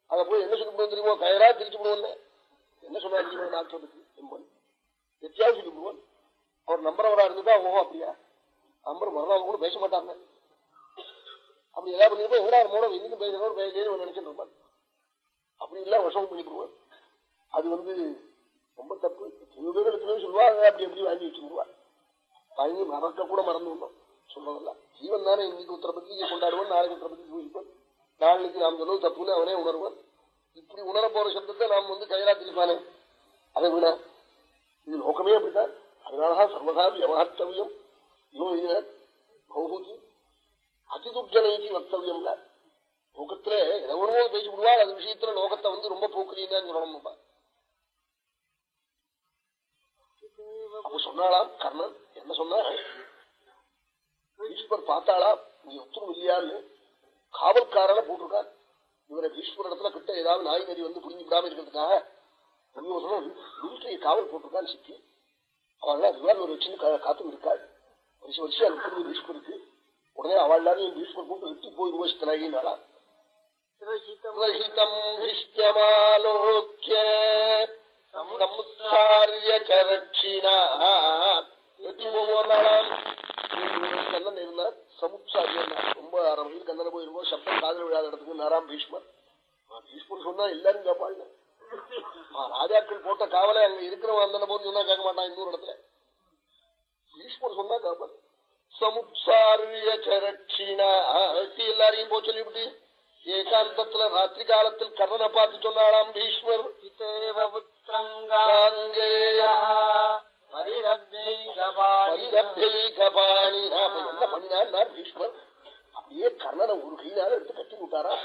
அதை போய் என்ன சொல்லி தெரியுமோ? கயரா திரிச்சு விடுவோம் என்ன சொன்னா டாக்டருக்கு என்பன் எத்தையாவது சொல்லி விடுவான் அவர் நம்புறவரா இருந்துட்டா ஓஹோ அப்படியா? நம்பர் மறுநாள் கூட பேச மாட்டாங்க. அப்படி ஏதாவது பண்ணிருப்போம் எங்கடா மூலம் இன்னைக்கு பேசுறவர் பேசுறேன்னு நினைச்சிட்டு இருப்பான் அப்படி இல்ல விஷம் பண்ணிவிடுவான் அது வந்து ரொம்ப தப்பு. எத்தனையோ சொல்லுவாங்க சொல்லுவா அப்படி எப்படி வாங்கி வச்சுருவா வாங்கி மறக்க கூட மறந்து விட்டோம் சொல்றதல்ல. ஜீவன் தானே இன்னைக்கு உத்தரப்பத்திரிகை கொண்டாடுவான் நாளைக்கு உத்தரப்பத்திரிகை போயிருப்பான் நாளைக்கு நாம் சொல்லுவது தப்புன்னு அவனே உணர்வான். இப்படி உணர போற சப்தத்தை நாம் வந்து கைரா திரிப்பானே அதை விட இது லோகமே அப்படித்தான். அதனாலதான் சர்வதா வியவஹர்த்தவியம் இன்னும் பௌபூதி அதிதுர்ஜனைக்கு வக்தவியம்ல லோகத்துல எவ்வளவோ பேசி விடுவாள் அது விஷயத்துல லோகத்தை வந்து ரொம்ப போக்குறீங்கன்னு சொல்லணும் அப்ப சொன்னாலாம் கர்ணன் என்ன சொன்னா ஈஸ்வர் பார்த்தாளா? நீ ஒத்துரும் இல்லையான்னு காவல்காரனை போட்டிருக்கான் இவரை ஈஸ்வர் இடத்துல கிட்ட ஏதாவது நாய் நரி வந்து புரிஞ்சு இருக்கிறதுக்காக துரியோசனம் காவல் போட்டிருக்கான்னு சிக்கி அவள் ரிவால்வர் வச்சுன்னு காத்து இருக்காள் வருஷம் வருஷம் அது புரிஞ்சு ஈஸ்வருக்கு உடனே அவள் எல்லாரும் ஈஸ்வர் கூட்டு வெட்டி போய் வெட்டி போவாளாம் கண்ணன் இருந்தார். சமுத்சாரியன் ரொம்ப அரை மணிக்கு கண்ணனை போயிருக்கோம் சப்தம் காதல் விழாத இடத்துக்கு நாராம் பீஷ்மர். பீஷ்மர் சொன்னா எல்லாரும் கேட்பாள் ராஜாக்கள் போட்ட காவலை அங்க இருக்கிறவன் அந்த போது சொன்னா கேட்க மாட்டான் இன்னொரு இடத்துல. பீஷ்மர் சொன்னா சமுத்சாரிய சரட்சிணா எல்லாரையும் போ சொல்லிவிட்டு ஏகாந்தத்துல ராத்திரி காலத்தில் கர்ணனை பார்த்து சொன்னாலாம் பீஷ்மர். என்ன பண்ணினார் பீஷ்மர் அப்படியே கர்ணனை ஒரு கையினால எடுத்து கட்டி விட்டாரா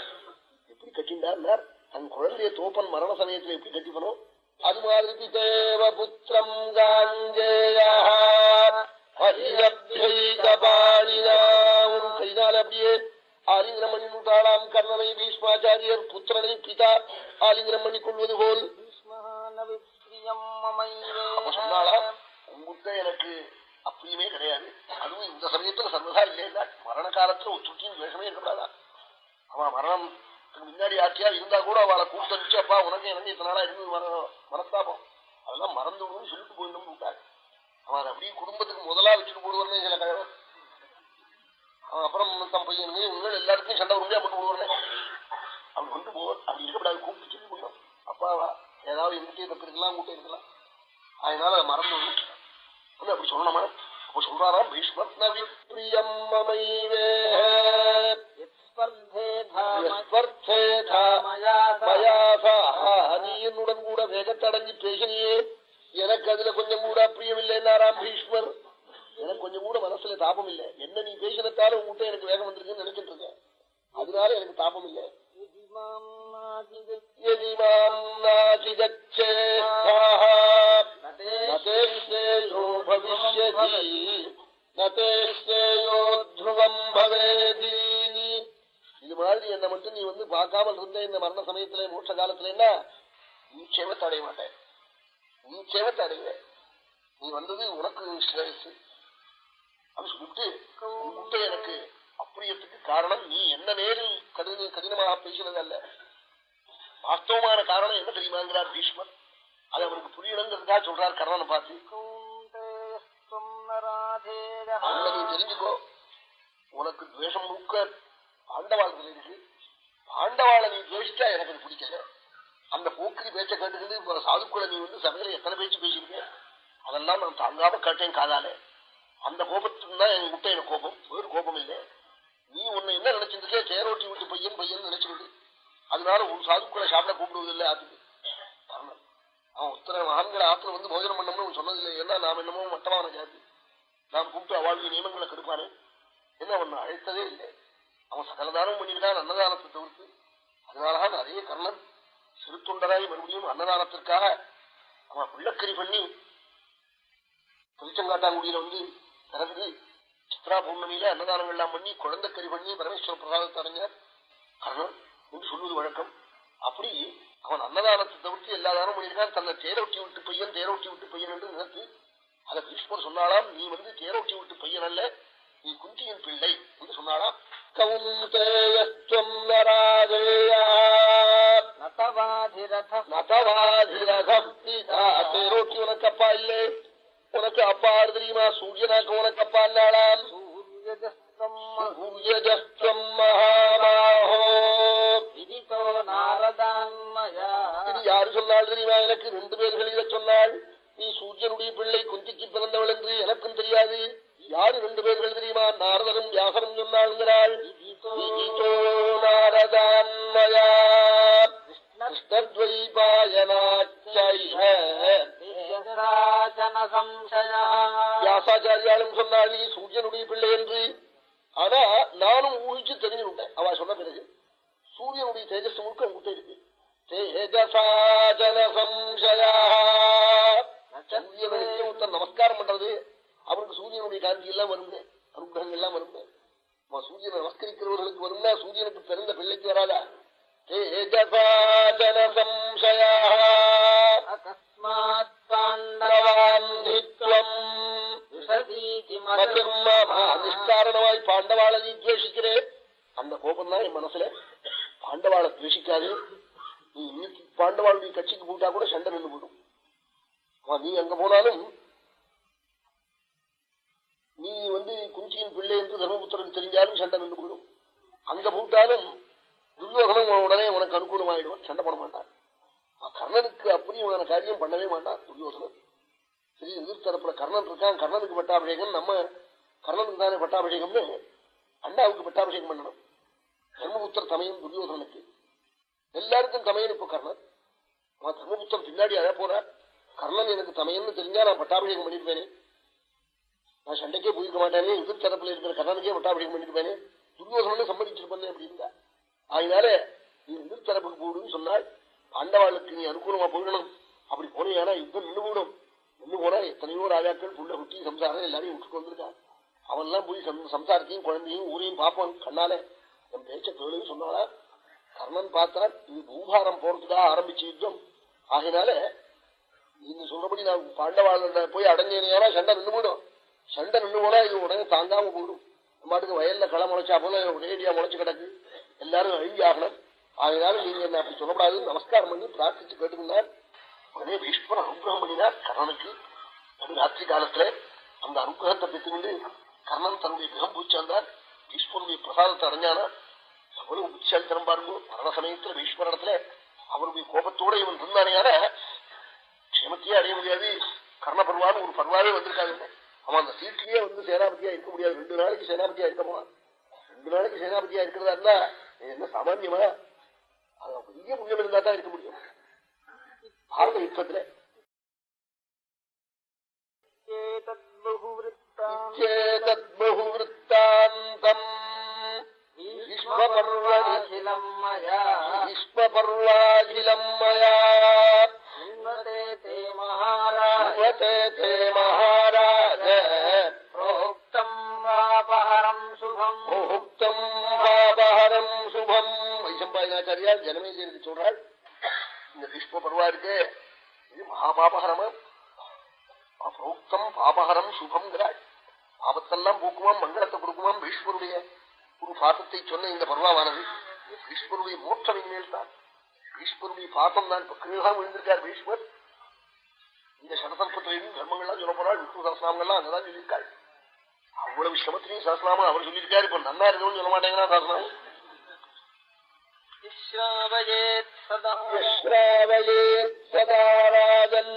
எப்படி கட்டிண்டார் தன் குழந்தைய தோப்பன் மரண சமயத்துல எப்படி கட்டிக்கணும் அது மாதிரி தேவ புத்திரம் ஒரு கையினால அப்படியே ஆலிங்கனம் பண்ணி விட்டாளாம் கர்ணனை பீஷ்மாச்சாரியர் புத்திரனை பிதா ஆலிங்கனம் பண்ணி கொள்வது போல். சொன்னாளா உங்ககிட்ட எனக்கு அப்படியுமே கிடையாது. அதுவும் இந்த சமயத்துல சர்வதா இல்லையா மரண காலத்துல ஒரு துட்டியும் வேஷமே இருக்கக்கூடாதா? அவன் மரணம் முன்னாடி ஆட்சியா இருந்தா கூட அவளை கூப்பிட்டு அப்பா உனக்கு எனக்கு இத்தனை நாளா இருந்து மனஸ்தாபம். அதெல்லாம் மறந்து விடுன்னு சொல்லிட்டு போயிடணும் விட்டாரு. அவன் அப்படியே குடும்பத்துக்கு முதலா வச்சுட்டு போடுவானே சில கழகம் அவன் அப்புறம் தம் பையனுங்க இவங்க எல்லாருக்கும் சண்டை உண்மையா போட்டு போடுவானே. அவன் கொண்டு போவான் அப்படி இருக்கப்படாது கூப்பிட்டு சொல்லி போடணும் அப்பாவா ஏதாவது எங்கிட்டே தப்பு இருக்கலாம் கூட்ட இருக்கலாம். அதனால மறந்து ஒண்ணு அப்படி சொல்லணுமா? அப்ப சொல்றாராம் பீஷ்மர் நவிப்பிரியம் மமைவே நீனுடன் கூட வேகத்தடங்கி பேசினியே எனக்கு அதுல கொஞ்சம் கூட பிரியமில்லைன்னாராம் பீஷ்மர் எனக்கு கொஞ்சம் கூட மனசுல தாபம் இல்லை என்ன நீ பேசினத்தால உங்ககிட்ட எனக்கு வேகம் வந்திருக்குன்னு நினைச்சிட்டு இருக்கேன் அதனால எனக்கு தாபம் இல்லை இது மாதிரி என்ன மட்டும் நீ வந்து பார்க்காமல் இருந்த இந்த மரண சமயத்துல மோட்ச காலத்துல என்ன? நீ சேவத்தை அடைய மாட்டேன். நீ சேவத்தை அடைவ நீ வந்தது உனக்கு ஸ்ரேயஸ் அப்படி சொல்லிட்டு உன்கிட்ட எனக்கு அப்பிரியத்துக்கு காரணம் நீ என்ன நேரில் கடின கடினமாக பேசினது அல்ல. வாஸ்தவமான காரணம் என்ன தெரியுமாங்கிறார் பீஷ்மர். அது அவருக்கு புரியணுங்கிறதுக்காக சொல்றார் கர்ணனை பார்த்து. தெரிஞ்சுக்கோ. உனக்கு துவேஷம் முழுக்க பாண்டவாளத்துல இருக்கு பாண்டவாளை நீ பேசிட்டா எனக்கு அது பிடிக்கல. அந்த போக்கிரி பேச்ச கேட்டுக்கிட்டு சாதுக்குள்ள நீ வந்து சபையில எத்தனை பேச்சு பேசிருக்க அதெல்லாம் நான் தாங்காம கேட்டேன் காதால. அந்த கோபத்துக்கு தான் என் முட்டை எனக்கு கோபம் வேறு கோபம் இல்லை. நீ உன்னை என்ன நினைச்சிருக்கே தேரோட்டி விட்டு பையன் பையன் நினைச்சுக்கிட்டு அதனால ஒரு சாதுக்குள்ள சாப்பிட கூப்பிடுவதில்லை ஆத்துக்கு. அவன் உத்தர மகான்களை ஆத்துல வந்து போஜனம் பண்ணணும்னு சொன்னதில்லை. ஏன்னா நாம் என்னமோ மட்டமான ஜாதி. நாம் கூப்பிட்டு அவாழ்வு நியமங்களை கெடுப்பானே. என்ன அவன் அழைத்ததே இல்லை. அவன் சகலதானம் பண்ணியிருக்கான் அன்னதானத்தை தவிர்த்து. அதனாலதான் நிறைய கர்ணன் சிறு தொண்டராய் மறுபடியும் அன்னதானத்திற்காக அவன் பிள்ளக்கறி பண்ணி திருச்செங்காட்டாங்குடியில வந்து பிறகு சித்ரா பௌர்ணமியில அன்னதானங்கள்லாம் பண்ணி குழந்தை கறி பண்ணி பரமேஸ்வர பிரசாதத்தை அடைஞ்சார் கர்ணன் என்று சொல்வது வழக்கம். அப்படி அவன் அன்னதானத்தை தவிர்த்து எல்லா தானம் பண்ணியிருக்கான். தன்னை தேரோட்டி விட்டு பையன் தேரோட்டி விட்டு பையன் என்று நினைத்து அதை பீஷ்மர் சொன்னாலாம் நீ வந்து தேரோட்டி விட்டு பையன் அல்ல நீ குந்தியின் பிள்ளை என்று சொன்னாலாம் கவுந்தேயஸ்வம் தேரோட்டி உனக்கு அப்பா இல்லை. உனக்கு அப்பா தெரியுமா? சூரியனாக்கு உனக்கு அப்பா இல்லாளாம் சூரியஜஸ்வம் மகாபாஹோ யாரு சொன்னால் தெரியுமா? எனக்கு ரெண்டு பேர்கள் இதை சொன்னாள். நீ சூரியனுடைய பிள்ளை குந்திக்கு பிறந்தவள் என்று எனக்கும் தெரியாது. யாரு ரெண்டு பேர்கள் தெரியுமா? நாரதனும் வியாசனும் சொன்னாள்கிறாள் நாரதான்மயா வியாசாச்சாரியாலும் சொன்னாள் நீ சூரியனுடைய பிள்ளை என்று. ஆனா நானும் ஊழிச்சு தெரிஞ்சுட்டேன் அவ சொன்ன பிறகு சூரியனுடைய தேஜஸ் முழுக்க உங்ககிட்ட இருக்கு. சூரியனுக்கு ஒருத்தர் நமஸ்காரம் பண்றது அவருக்கு சூரியனுடைய காந்தி எல்லாம் வருங்க. அனுகிரகங்கள் எல்லாம் வருங்க சூரியனை நமஸ்கரிக்கிறவர்களுக்கு வரும்னா சூரியனுக்கு பிறந்த பிள்ளைக்கு வராதா? நிஷ்காரணமாய் பாண்டவாளை நீ துவேஷிக்கிறேன். அந்த கோபம் தான் என் மனசுல. பாண்டவாளை துவேஷிக்காது. நீ இன்னைக்கு பாண்டவாளுடைய கட்சிக்கு போட்டா கூட சண்டை நின்று போடும் நீ அங்க போனாலும் நீ வந்து குஞ்சியின் பிள்ளை என்று தர்மபுத்திரன் தெரிஞ்சாலும் சண்டை நின்று போடும் அங்க போட்டாலும் துரியோகனும் உடனே உனக்கு அனுகூலமாயிடுவான் சண்டை பண்ண மாட்டான் கர்ணனுக்கு அப்படியான காரியம் பண்ணவே மாட்டான் துரியோசனன் சரி எதிர்த்தரப்புல கர்ணன் இருக்கான் கர்ணனுக்கு பட்டாபிஷேகம் நம்ம கர்ணனுக்கு தானே பட்டாபிஷேகம்னு அண்ணாவுக்கு பட்டாபிஷேகம் பண்ணணும். தர்மபுத்திர தமையன் துரியோதனனுக்கு. எல்லாருக்கும் தமையன் இப்ப கர்ணன். அவன் தர்மபுத்திரம் பின்னாடி அழ போறார் கர்ணன் எனக்கு தமையன்னு தெரிஞ்சா நான் பட்டாபிஷேகம் பண்ணிருப்பேனே. நான் சண்டைக்கே போயிருக்க மாட்டேனே. எதிர் தரப்புல இருக்கிற கர்ணனுக்கே பட்டாபிஷேகம் பண்ணிருப்பேனே. துரியோதனன்னு சம்மதிச்சிருப்பேன் அப்படின்னா அதனால நீ எதிர் தரப்புக்கு போடுன்னு சொன்னால் பாண்டவாளுக்கு நீ அனுகூலமா போயிடணும். அப்படி போனீங்கன்னா யுத்தம் நின்று போடும் நின்று போனா எத்தனையோ ராஜாக்கள் புள்ள குட்டி சம்சாரம் எல்லாரையும் விட்டுட்டு வந்திருக்கான் அவன்லாம் போய் சம்சாரத்தையும் குழந்தையும் ஊரையும் பார்ப்பான் கண்ணால என் பேச்ச கேளுன்னு சொன்னால கர்ணன் பார்த்தா இது பூபாரம் போறதுக்காக ஆரம்பிச்ச யுத்தம். ஆகினால நீங்க சொல்றபடி நான் பாண்டவாள போய் அடைஞ்சேனா சண்டை நின்று போயிடும். சண்டை நின்று போனா இது உடனே தாங்காம போயிடும். பாட்டுக்கு வயல்ல களை முளைச்சா போல ஒரேடியா முளைச்சு கிடக்கு. எல்லாரும் அழுகி ஆகணும். அதனால நீங்க என்ன அப்படி சொல்லப்படாது நமஸ்காரம் பண்ணி பிரார்த்திச்சு கேட்டுக்கினார் உடனே பீஷ்மர் அனுகிரகம் பண்ணினார் கர்ணனுக்கு. அது ராத்திரி காலத்துல அந்த அனுகிரகத்தை பெற்றுக்கொண்டு கர்ணன் தன்னுடைய கிரகம் பூச்சாந்தார் பீஷ்மருடைய பிரசாதத்தை அடைஞ்சானா? அவரும் புத்திசாலித்தனம் பாருங்க. மரண சமயத்துல பீஷ்மர் அவருடைய கோபத்தோட இவன் இருந்தானையான க்ஷேமத்தையே அடைய முடியாது. கர்ண பருவான்னு ஒரு பருவாவே வந்திருக்காங்க அவன் அந்த சீட்லயே வந்து சேனாபதியா இருக்க முடியாது. ரெண்டு நாளைக்கு சேனாபதியா இருக்க போவான் ரெண்டு நாளைக்கு சேனாபதியா இருக்கிறதா இருந்தா என்ன சாமான்யமா? அது பெரிய புண்ணியம் இருந்தா தான் இருக்க முடியும். பாரத யுத்தத்துல. இச்சேதத் பகுவிருத்தாந்தம் ஈஸ்வபர்வாகிலம் மயா விஸ்வபர்வாகிலம் மயா நின்வதே தே மகாராஜ யுவதே தே மகாராஜ प्रोक्तम् वापहरम् शुभम् முக்தம் பாபஹரம் சுபம் வைசம்பாயனாச்சாரியா ஜனமேஜனுக்கு சொல்றாள் இந்த விஸ்வ பருவா இருக்கு இது மகாபாபஹரமா அப்ரோக்தம் பாபஹரம் சுபம்ங்கிறாள் ஆபத்தெல்லாம் போக்குமாம் மங்களத்தை கொடுக்குமாம் பீஷ்மருடைய ஒரு பாதத்தை சொன்ன இந்த பர்வாவானது பீஷ்மருடைய மோட்சம் இனிமேல் தான் பீஷ்மருடைய பாதம் தான் பக்கீழா விழுந்திருக்கார் பீஷ்மர். இந்த சடசல்பத்திரையும் தர்மங்கள்லாம் சொல்ல போறாள் விஷ்ணு சரஸ்நாமங்கள்லாம் அங்கதான் சொல்லியிருக்காள் அவ்வளவு சிரமத்திலையும் சரஸ்நாமம் அவர் சொல்லியிருக்காரு. இப்ப நன்னா இருக்கணும்னு சொல்ல மாட்டேங்கிறான் சரஸ்நாமம் சதாவலே சதாராஜன்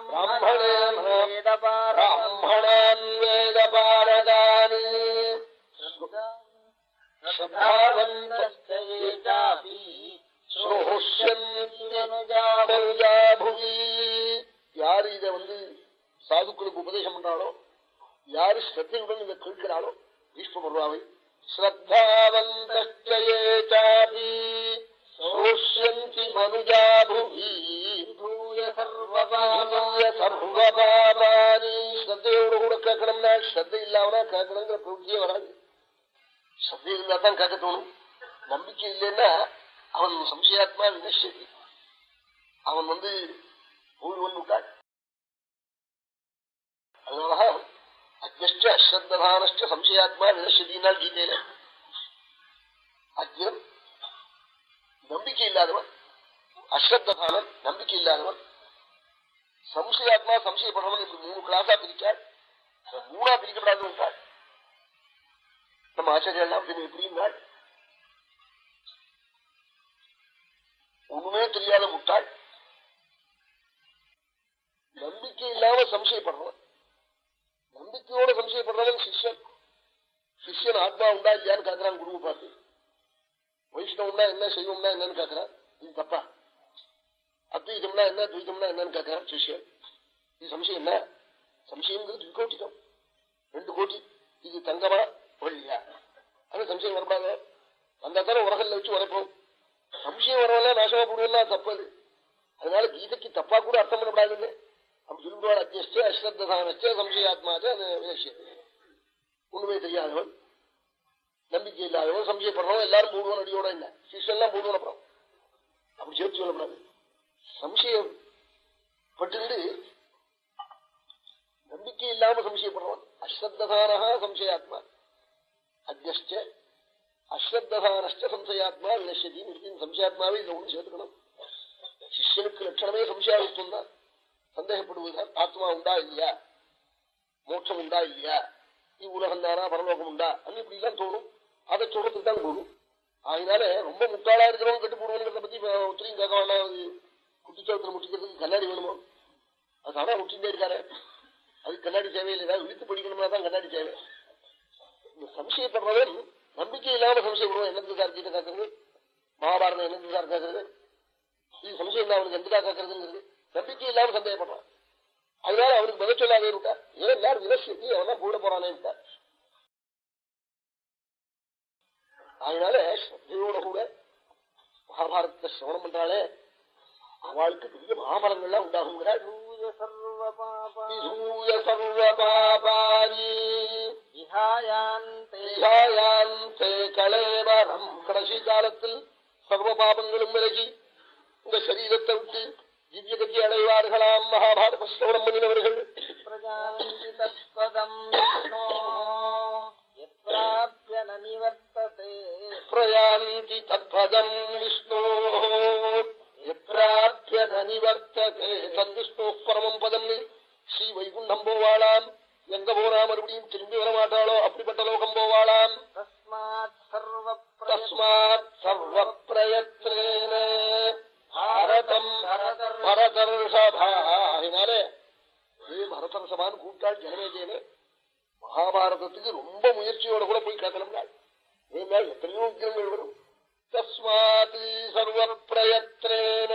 ब्राह्मणान् वेदपारम् பிராமணான் வேத பாரதானி श्रद्धावन्तश्च ये चापि புவி யாரு இத வந்து சாதுக்களுக்கு உபதேசம் பண்றாளோ யாரு ஸ்ரத்தையுடன் இதை கேட்கிறாளோ பீஷ்ம பருவாவை ஸ்ரத்தாவந்தே சாபி சோஷ்யந்தி மனுஜா புவி भूय सर्वपापानि சர்வபாபானி ஸ்ரத்தையோடு கூட கேட்கணும்னா ஸ்ரத்தை இல்லாமனா கேட்கணுங்கிற பிரவృத்தியே வராது ஸ்ரத்தை இருந்தா தான் கேட்க தோணும் நம்பிக்கை இல்லைன்னா அவன் சம்சயாத்மா வினஷ்யதி அவன் வந்து ஊழ் வந்துட்டாள் அதனால அஜ்னஷ்ட அஸ்ரத்தானஷ்ட சம்சயாத்மா வினஷ்யதினால் கீதையில அஜ்னம் நம்பிக்கை இல்லாதவன் அஸ்ரத்தானன் நம்பிக்கை இல்லாதவன். சம்சயாத்மா சம்சயப்படுறவன் இப்படி மூணு கிளாஸா பிரிச்சார் மூணா பிரிக்கப்படாது விட்டாள் நம்ம ஆச்சாரியெல்லாம் பின்ன எப்படி இருந்தாள் ஒண்ணுமே தெரியாத முட்டாள் நம்பிக்கை இல்லாம சம்சயப்படுறவன். நம்பிக்கையோட சம்சயப்படுறவன் சிஷ்யன். சிஷ்யன் ஆத்மா உண்டா இல்லையான்னு கேட்கறான் குருவை பார்த்து. வைஷ்ணவம்னா என்ன செய்வோம்னா என்னன்னு கேட்கறான் இது தப்பா அத்வைதம்னா என்ன துவைதம்னா என்னன்னு கேட்கறான் சிஷ்யன் இது சம்சயம் என்ன சம்சயங்கிறது துக்கோட்டிக்கம் ரெண்டு கோட்டி இது தங்கமா வெள்ளியா அது சம்சயம் வரப்பாங்க அந்த தானே உரகல்ல வச்சு உரைப்போம் சம்சயம் வரவெல்லாம் நாசமா போடுவெல்லாம் தப்பது அதனால கீதைக்கு தப்பா கூட அர்த்தம் பண்ணப்படாதுன்னு அப்படி சொல்லிவிடுவார் அத்தியஸ்டே அஸ்ரத்தானஸ்டே சம்சயாத்மாச்சு அது விஷயம் ஒண்ணுமே தெரியாதவன் நம்பிக்கை இல்லாதவன் சம்சயப்படுறவன் எல்லாரும் போடுவோம் அடியோட இல்ல சிஷெல்லாம் போடுவோம் அப்புறம். அப்படி சேர்த்து சொல்லப்படாது சம்சயம் பட்டு நம்பிக்கை இல்லாம சம்சயப்படுறவன் அஸ்ரத்தானா சம்சயாத்மா. அஜ்னஷ்ட அஸ்ரத்தானஷ்ட சம்சயாத்மா வினஷ்யத்தின்னு சம்சயாத்மாவே இதை ஒன்று சேர்த்துக்கணும். சிஷ்யனுக்கு லட்சணமே சம்சயாவித்துவம் தான். சந்தேகப்படுவதுதான். ஆத்மா உண்டா இல்லையா? மோட்சம் உண்டா இல்லையா? இவ்வுலகம் தானா? பரலோகம் உண்டா? அப்படி இப்படி தோணும். அதை சொல்றதுக்கு தான் குரு அதனால ரொம்ப முட்டாளா இருக்கிறவங்க கட்டு போடுவாங்கிறத பத்தி இப்ப கேட்க வேண்டாம். அது முட்டிக்கிறதுக்கு கண்ணாடி வேணுமோ? அது தானா முட்டிகிட்டே இருக்காரு அது கண்ணாடி தேவையில்லை. ஏதாவது இழுத்து படிக்கணும்னா தான் கண்ணாடி தேவை. இந்த சம்சயப்படுறவன் நம்பிக்கை இல்லாம சம்சயப்படுவோம் என்னத்துக்கு சார் காக்குறது மகாபாரதம் என்னத்துக்கு சார் காக்குறது இது சம்சயம் தான். அவனுக்கு எதுக்காக காக்குறதுங்கிறது நம்பிக்கை இல்லாம சந்தேகப்படுறான். அதனால அவனுக்கு பதில் சொல்லாதே இருக்கா ஏன் எல்லாரும் விலசி அவனா கூட போறானே இருக்கா அதனால ஸ்ரத்தையோட கூட மகாபாரதத்தை சிரவணம் பண்றாளே. அவளுக்கு பெரிய மகாபலங்கள்லாம் உண்டாகுங்கிறாள் கடைசி காலத்தில் சர்வ பாபங்களும் விலகி இந்த சரீரத்தை விட்டு திவ்ய கதி அடைவார்களாம். மகாபாரத சிரவணம் பண்ணினவர்கள். பிரயாந்தி தத்பதம் விஷ்ணோ எப்பிராப்பிய நிவர்த்ததே தத்விஷ்ணு பரமம் பதம் ஸ்ரீ வைகுண்டம் போவாளாம் எங்க போனா மறுபடியும் திரும்பி வர மாட்டாளோ அப்படிப்பட்ட லோகம் போவாளாம் தஸ்மாத் சர்வ பிரயத்னேன பாரதம் பரதர்ஷபா அதனாலே பரதர்ஷபான்னு கூப்பிட்டாள் ஜனமேஜேனே மகாபாரதத்துக்கு ரொம்ப முயற்சியோட கூட போய் கேட்கணும்னா எத்தனையோ விக்கிரங்கள் வரும் தஸ்மாத் சர்வ பிரயத்னேன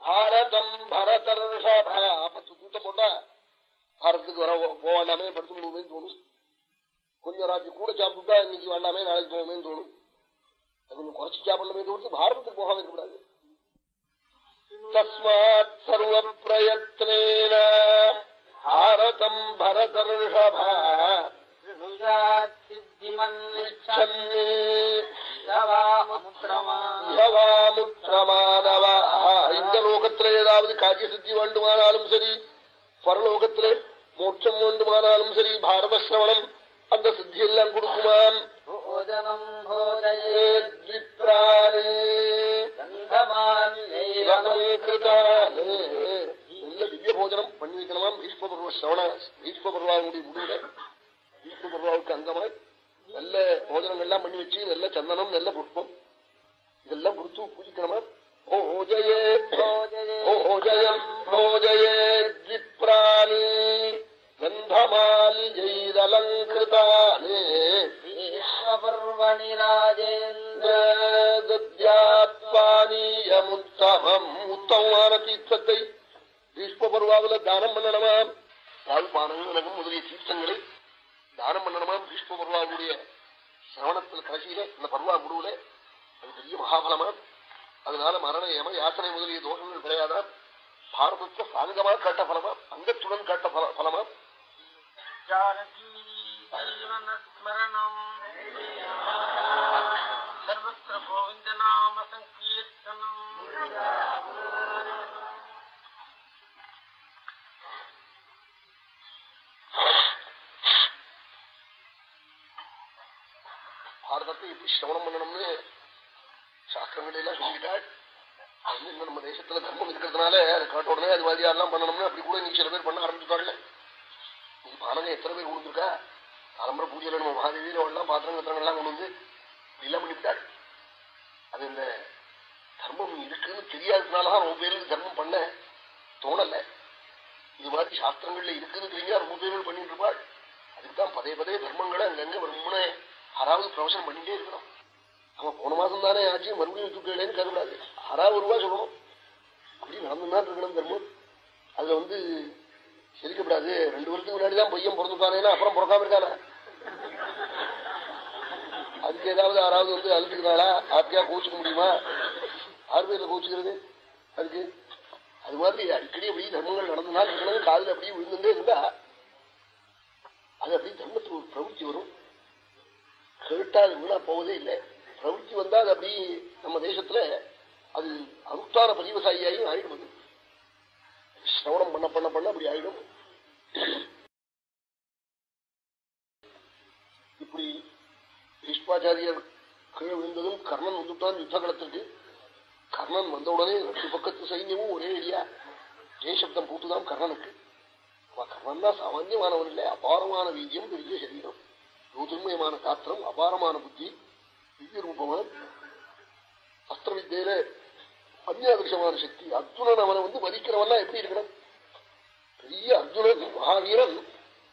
பாரதம் பரதர்ஷபா. பத்து கூட்டம் போட்டா பாரதத்துக்கு வர போவாண்டாமே படுத்து விடுவோமே தோணும். கொஞ்சம் ராத்திரி கூட சாப்பிட்டுட்டா இன்னைக்கு வேண்டாமே நாளைக்கு போவோமே தோணும். கொஞ்சம் குறைச்சி சாப்பிடணுமே தோணுது பாரதத்துக்கு போகாம இருக்கக்கூடாது தஸ்மாத் சர்வ பிரயத்னேன பாரதம் பரதர்ஷபா இந்த லோகத்துல ஏதாவது காரிய சித்தி வேண்டுமானாலும் சரி பரலோகத்திலே மோட்சம் வேண்டுமானாலும் சரி பாரத சிரவணம் அந்த சித்தி எல்லாம் கொடுக்குமாம் நல்ல பெரிய போஜனம் பண்ணி வைக்கணுமாம்? ஈஸ்வ பர்வ சிரவண ஈஸ்வ பர்வாவுடைய முடிவுல ஈஸ்வ பர்வாவுக்கு அங்கமாய் நல்ல போஜனங்கள்லாம் பண்ணி வச்சு நல்ல சந்தனம் நல்ல புஷ்பம். இதெல்லாம் கொடுத்து பூஜிக்கணுமா? ஓஜயே ஓஜயம் ஓஜயே ஜிப்ராணி ீராஜேந்திரானீயமுத்தமம் உத்தமமான தீர்த்தத்தை பீஷ்மபருவாவில தானம் பண்ணணுமாம்? பால் பானம் நகம் முதலிய தீர்த்தங்களை தானம் பண்ணணுமாம் பீஷ்ம பருவாவுடைய சிரவணத்துல கடைசியில இந்த பருவா முடிவுல. அது பெரிய மகாபலமா அதனால மரண ஏம யாத்தனை முதலிய தோஷங்கள் கிடையாதாம் பாரதத்தை சாங்கமா காட்ட பலமா அங்கத்துடன் காட்ட பலமா சர்வத்திர கோவிந்த நாம சங்கீர்த்தனம். பாரதத்தை எப்படி சிரவணம் பண்ணணும்னு சாஸ்திரங்கள் எல்லாம் சொல்லிட்டாள் இன்னும் நம்ம தேசத்துல தர்மம் இருக்கிறதுனால அதை காட்ட உடனே அது மாதிரி எல்லாம் பண்ணணும்னு அப்படி கூட நீ சில பேர் பண்ண ஆரம்பிச்சுட்டாள் நீ பானகம் எத்தனை பேர் கொடுத்துருக்கா இருக்கா ஆரம்பர பூஜையில நம்ம மகாதேவியில எல்லாம் பாத்திரம் கத்திரங்கள்லாம் கொண்டு வந்து எல்லாம் பண்ணிவிட்டாள் அது இந்த தர்மம் இருக்குன்னு தெரியாததுனாலதான் ரொம்ப பேருக்கு தர்மம் பண்ண தோணல. இது மாதிரி சாஸ்திரங்கள்ல இருக்குன்னு ரொம்ப பேர்கள் பண்ணிட்டு இருப்பாள். அதுக்குதான் பதே பதே தர்மங்களை அங்கங்க வரும்னு ஆறாவது பிரவசனம் பண்ணிட்டே இருக்கணும் அவன் போன மாசம் தானே ஆச்சு மறுபடியும் வச்சுக்கலன்னு கருடாது ஆறாவது ரூபா சொல்லணும் அப்படி நடந்துதான் இருக்கணும் தர்மம். அதுல வந்து சிரிக்கப்படாது. ரெண்டு வருஷத்துக்கு முன்னாடி தான் பையன் பிறந்துட்டானேன்னா அப்புறம் பிறக்காம இருக்கானா அதுக்கு ஏதாவது யாராவது வந்து அழுத்துக்கிறாளா ஆத்தியா கோச்சுக்க முடியுமா? ஆறு பேர்ல கோச்சுக்கிறது. அதுக்கு அது மாதிரி அடிக்கடி அப்படி தர்மங்கள் நடந்தனால் இருக்கணும் காதில் அப்படியே விழுந்துட்டே இருந்தா அது அப்படி தர்மத்துக்கு ஒரு பிரவೃತ್ತಿ வரும். கேட்டா அது வீணா போவதே இல்லை. பிரவೃತ್ತಿ வந்தா அது அப்படி நம்ம தேசத்துல அது அனுஷ்டான பதிவசாயியாயும் ஆயிடும் அது. சிரவணம் பண்ண பண்ண பண்ண அப்படி ஆயிடும். இப்படி பீஷ்மாச்சாரியர் கீழ் விழுந்ததும் கர்ணன் வந்துட்டான் யுத்த களத்திற்கு கர்ணன் வந்த உடனே ரெண்டு பக்கத்து சைன்யமும் ஒரே அடியா ஜெயசப்தம் போட்டுதான் கர்ணனுக்கு. அவன் கர்ணன் தான் சாமான்யமானவன் இல்லை அபாரமான வீரியம் பெரிய சரீரம். ஜோதிர்மயமான காத்திரம் அபாரமான புத்தி திவ்ய ரூபமான அஸ்திர வித்தியில அந்யாதிருஷமான சக்தி. அர்ஜுனன் அவனை வந்து மதிக்கிறவன்னா எப்படி இருக்கணும் பெரிய அர்ஜுனன் மகாவீரன்.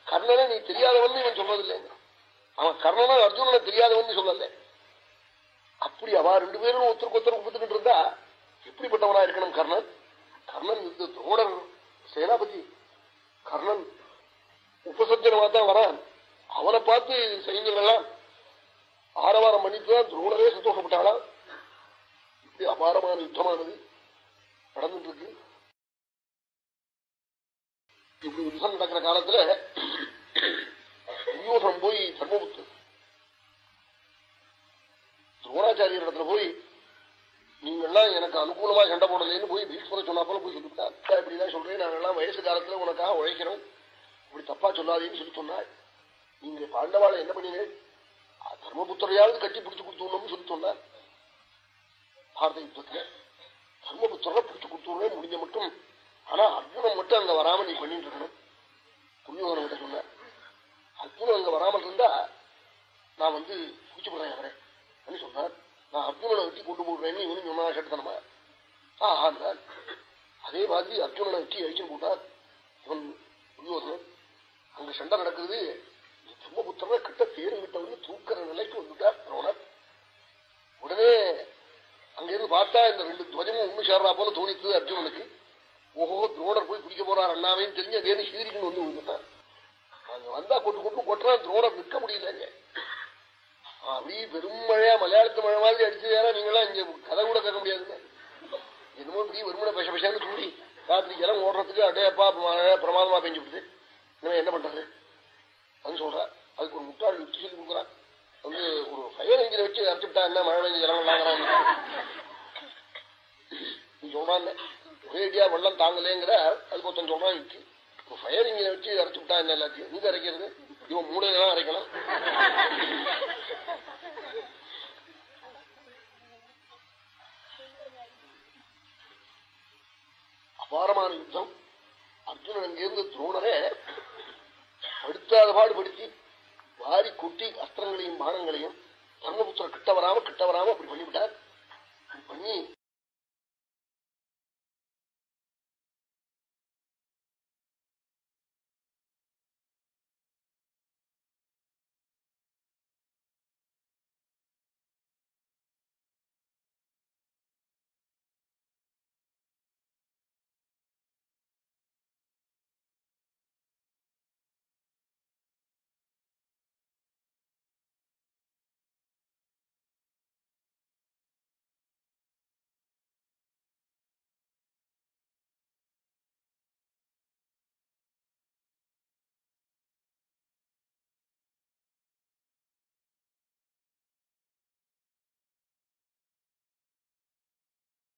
கர்ணனை நீ தெரியாதவன் இவன் சொல்றதில்லை அவன் கர்ணனை அர்ஜுனனை தெரியாதவன் சொல்லலை. அப்படி அவ ரெண்டு பேரும் ஒருத்தருக்கு ஒருத்தர் ஒப்புத்துக்கிட்டு இருந்தா எப்படிப்பட்டவனா இருக்கணும் கர்ணன்? கர்ணன் இந்த துரோணர் சேனாபதி. கர்ணன் உபசர்ஜனமா தான் வரான். அவனை பார்த்து சைன்யங்கள்லாம் ஆரவாரம் பண்ணிட்டுதான் துரோணரே சந்தோஷப்பட்டாளா? இப்படி அபாரமான யுத்தமானது நடந்துட்டு இருக்கு இப்படி யுத்தம் நடக்கிற காலத்துல துரியோசனம் போய் தர்மபுத்து துரோணாச்சாரியர் இடத்துல போய் நீங்கள்லாம் எனக்கு அனுகூலமா சண்டை போடலன்னு போய் பீஷ்மரை சொன்னாப்பல போய் சொல்லிவிட்டார் இப்படிதான் சொல்றேன். நாங்கெல்லாம் வயசு காலத்துல உனக்காக உழைக்கிறோம். இப்படி தப்பா சொல்லாதேன்னு சொல்லி சொன்னாள். நீங்க பாண்டவாளை என்ன பண்ணீங்க தர்மபுத்திரையாவது கட்டி பிடிச்சு கொடுத்துடணும்னு சொல்லி சொன்னார் பாரத யுத்தத்துல தர்மபுத்திர பிடிச்சு கொடுத்துடனே முடிஞ்ச மட்டும் ஆனா அர்ஜுனன் மட்டும் அங்க வராம நீ பண்ணிட்டு இருக்கணும். துரியோதன கிட்ட சொன்ன அர்ஜுனன் அங்க வராமல் இருந்தா நான் வந்து பிடிச்சு போடுறேன் அவரை. அப்படின்னு சொன்னார்? நான் அர்ஜுனனை வெட்டி கொண்டு போடுறேன்னு இவனும் சொன்னா சட்டத்தனமா ஆஹான் அதே மாதிரி அர்ஜுனனை வெட்டி அழிச்சு போட்டார் இவன் துரியோதனன். அங்க சண்டை நடக்குது. தர்மபுத்திரனை கிட்ட தேருங்கிட்ட வந்து தூக்கிற நிலைக்கு வந்துட்டார் துரோணர் உடனே அங்கிருந்து பார்த்தா இந்த ரெண்டு துவஜமும் ஒண்ணு சேர்றா போல தோணித்து அர்ஜுனனுக்கு. ஓஹோ துரோணர் போய் பிடிக்க போறார் அண்ணாவையும் தெரிஞ்சு அதே சீரிக்கணும் வந்து விழுந்துட்டான் அங்க வந்தா கொட்டு கொட்டு கொட்டுறான் துரோணர். நிற்க முடியலங்க. அப்படி பெருமழையா மலையாளத்து மழை மாதிரி அடிச்சு ஏன்னா நீங்களாம் இங்க கதை கூட கேட்க முடியாதுங்க. என்னமோ இப்படி வெறுமனை பெஷ பெஷான்னு கூடி ராத்திரி ஜலம் ஓடுறதுக்கு அடையப்பா மழை பிரமாதமா பெஞ்சு விடுது இனிமே என்ன பண்றது? அது சொல்றா. அதுக்கு ஒரு முட்டாள் யுக்தி சொல்லி கொடுக்குறான். வந்து ஒரு ஃபயர் இன்ஜினை வச்சு அரைச்சுட்டா என்ன? மழை பெஞ்சு ஜலம் இல்லாங்கிறாங்க நீ சொல்றான் ஒரேடியா வெள்ளம் தாங்கலேங்கிற அதுக்கு கொஞ்சம் சொல்றான் யுக்தி ஒரு ஃபயர் இன்ஜினை வச்சு அரைச்சு விட்டா என்ன எல்லாத்தையும்? நீங்க அரைக்கிறது இவன் மூடையில அரைக்கலாம் அரைக்கணும். அபாரமான யுத்தம். அர்ஜுனன் அங்கிருந்து துரோணரே படுத்தாத பாடுபடுத்தி வாரி கொட்டி அஸ்திரங்களையும் பானங்களையும் தர்மபுத்திர கிட்ட வராம கிட்ட வராம அப்படி பண்ணிவிட்டார். பண்ணி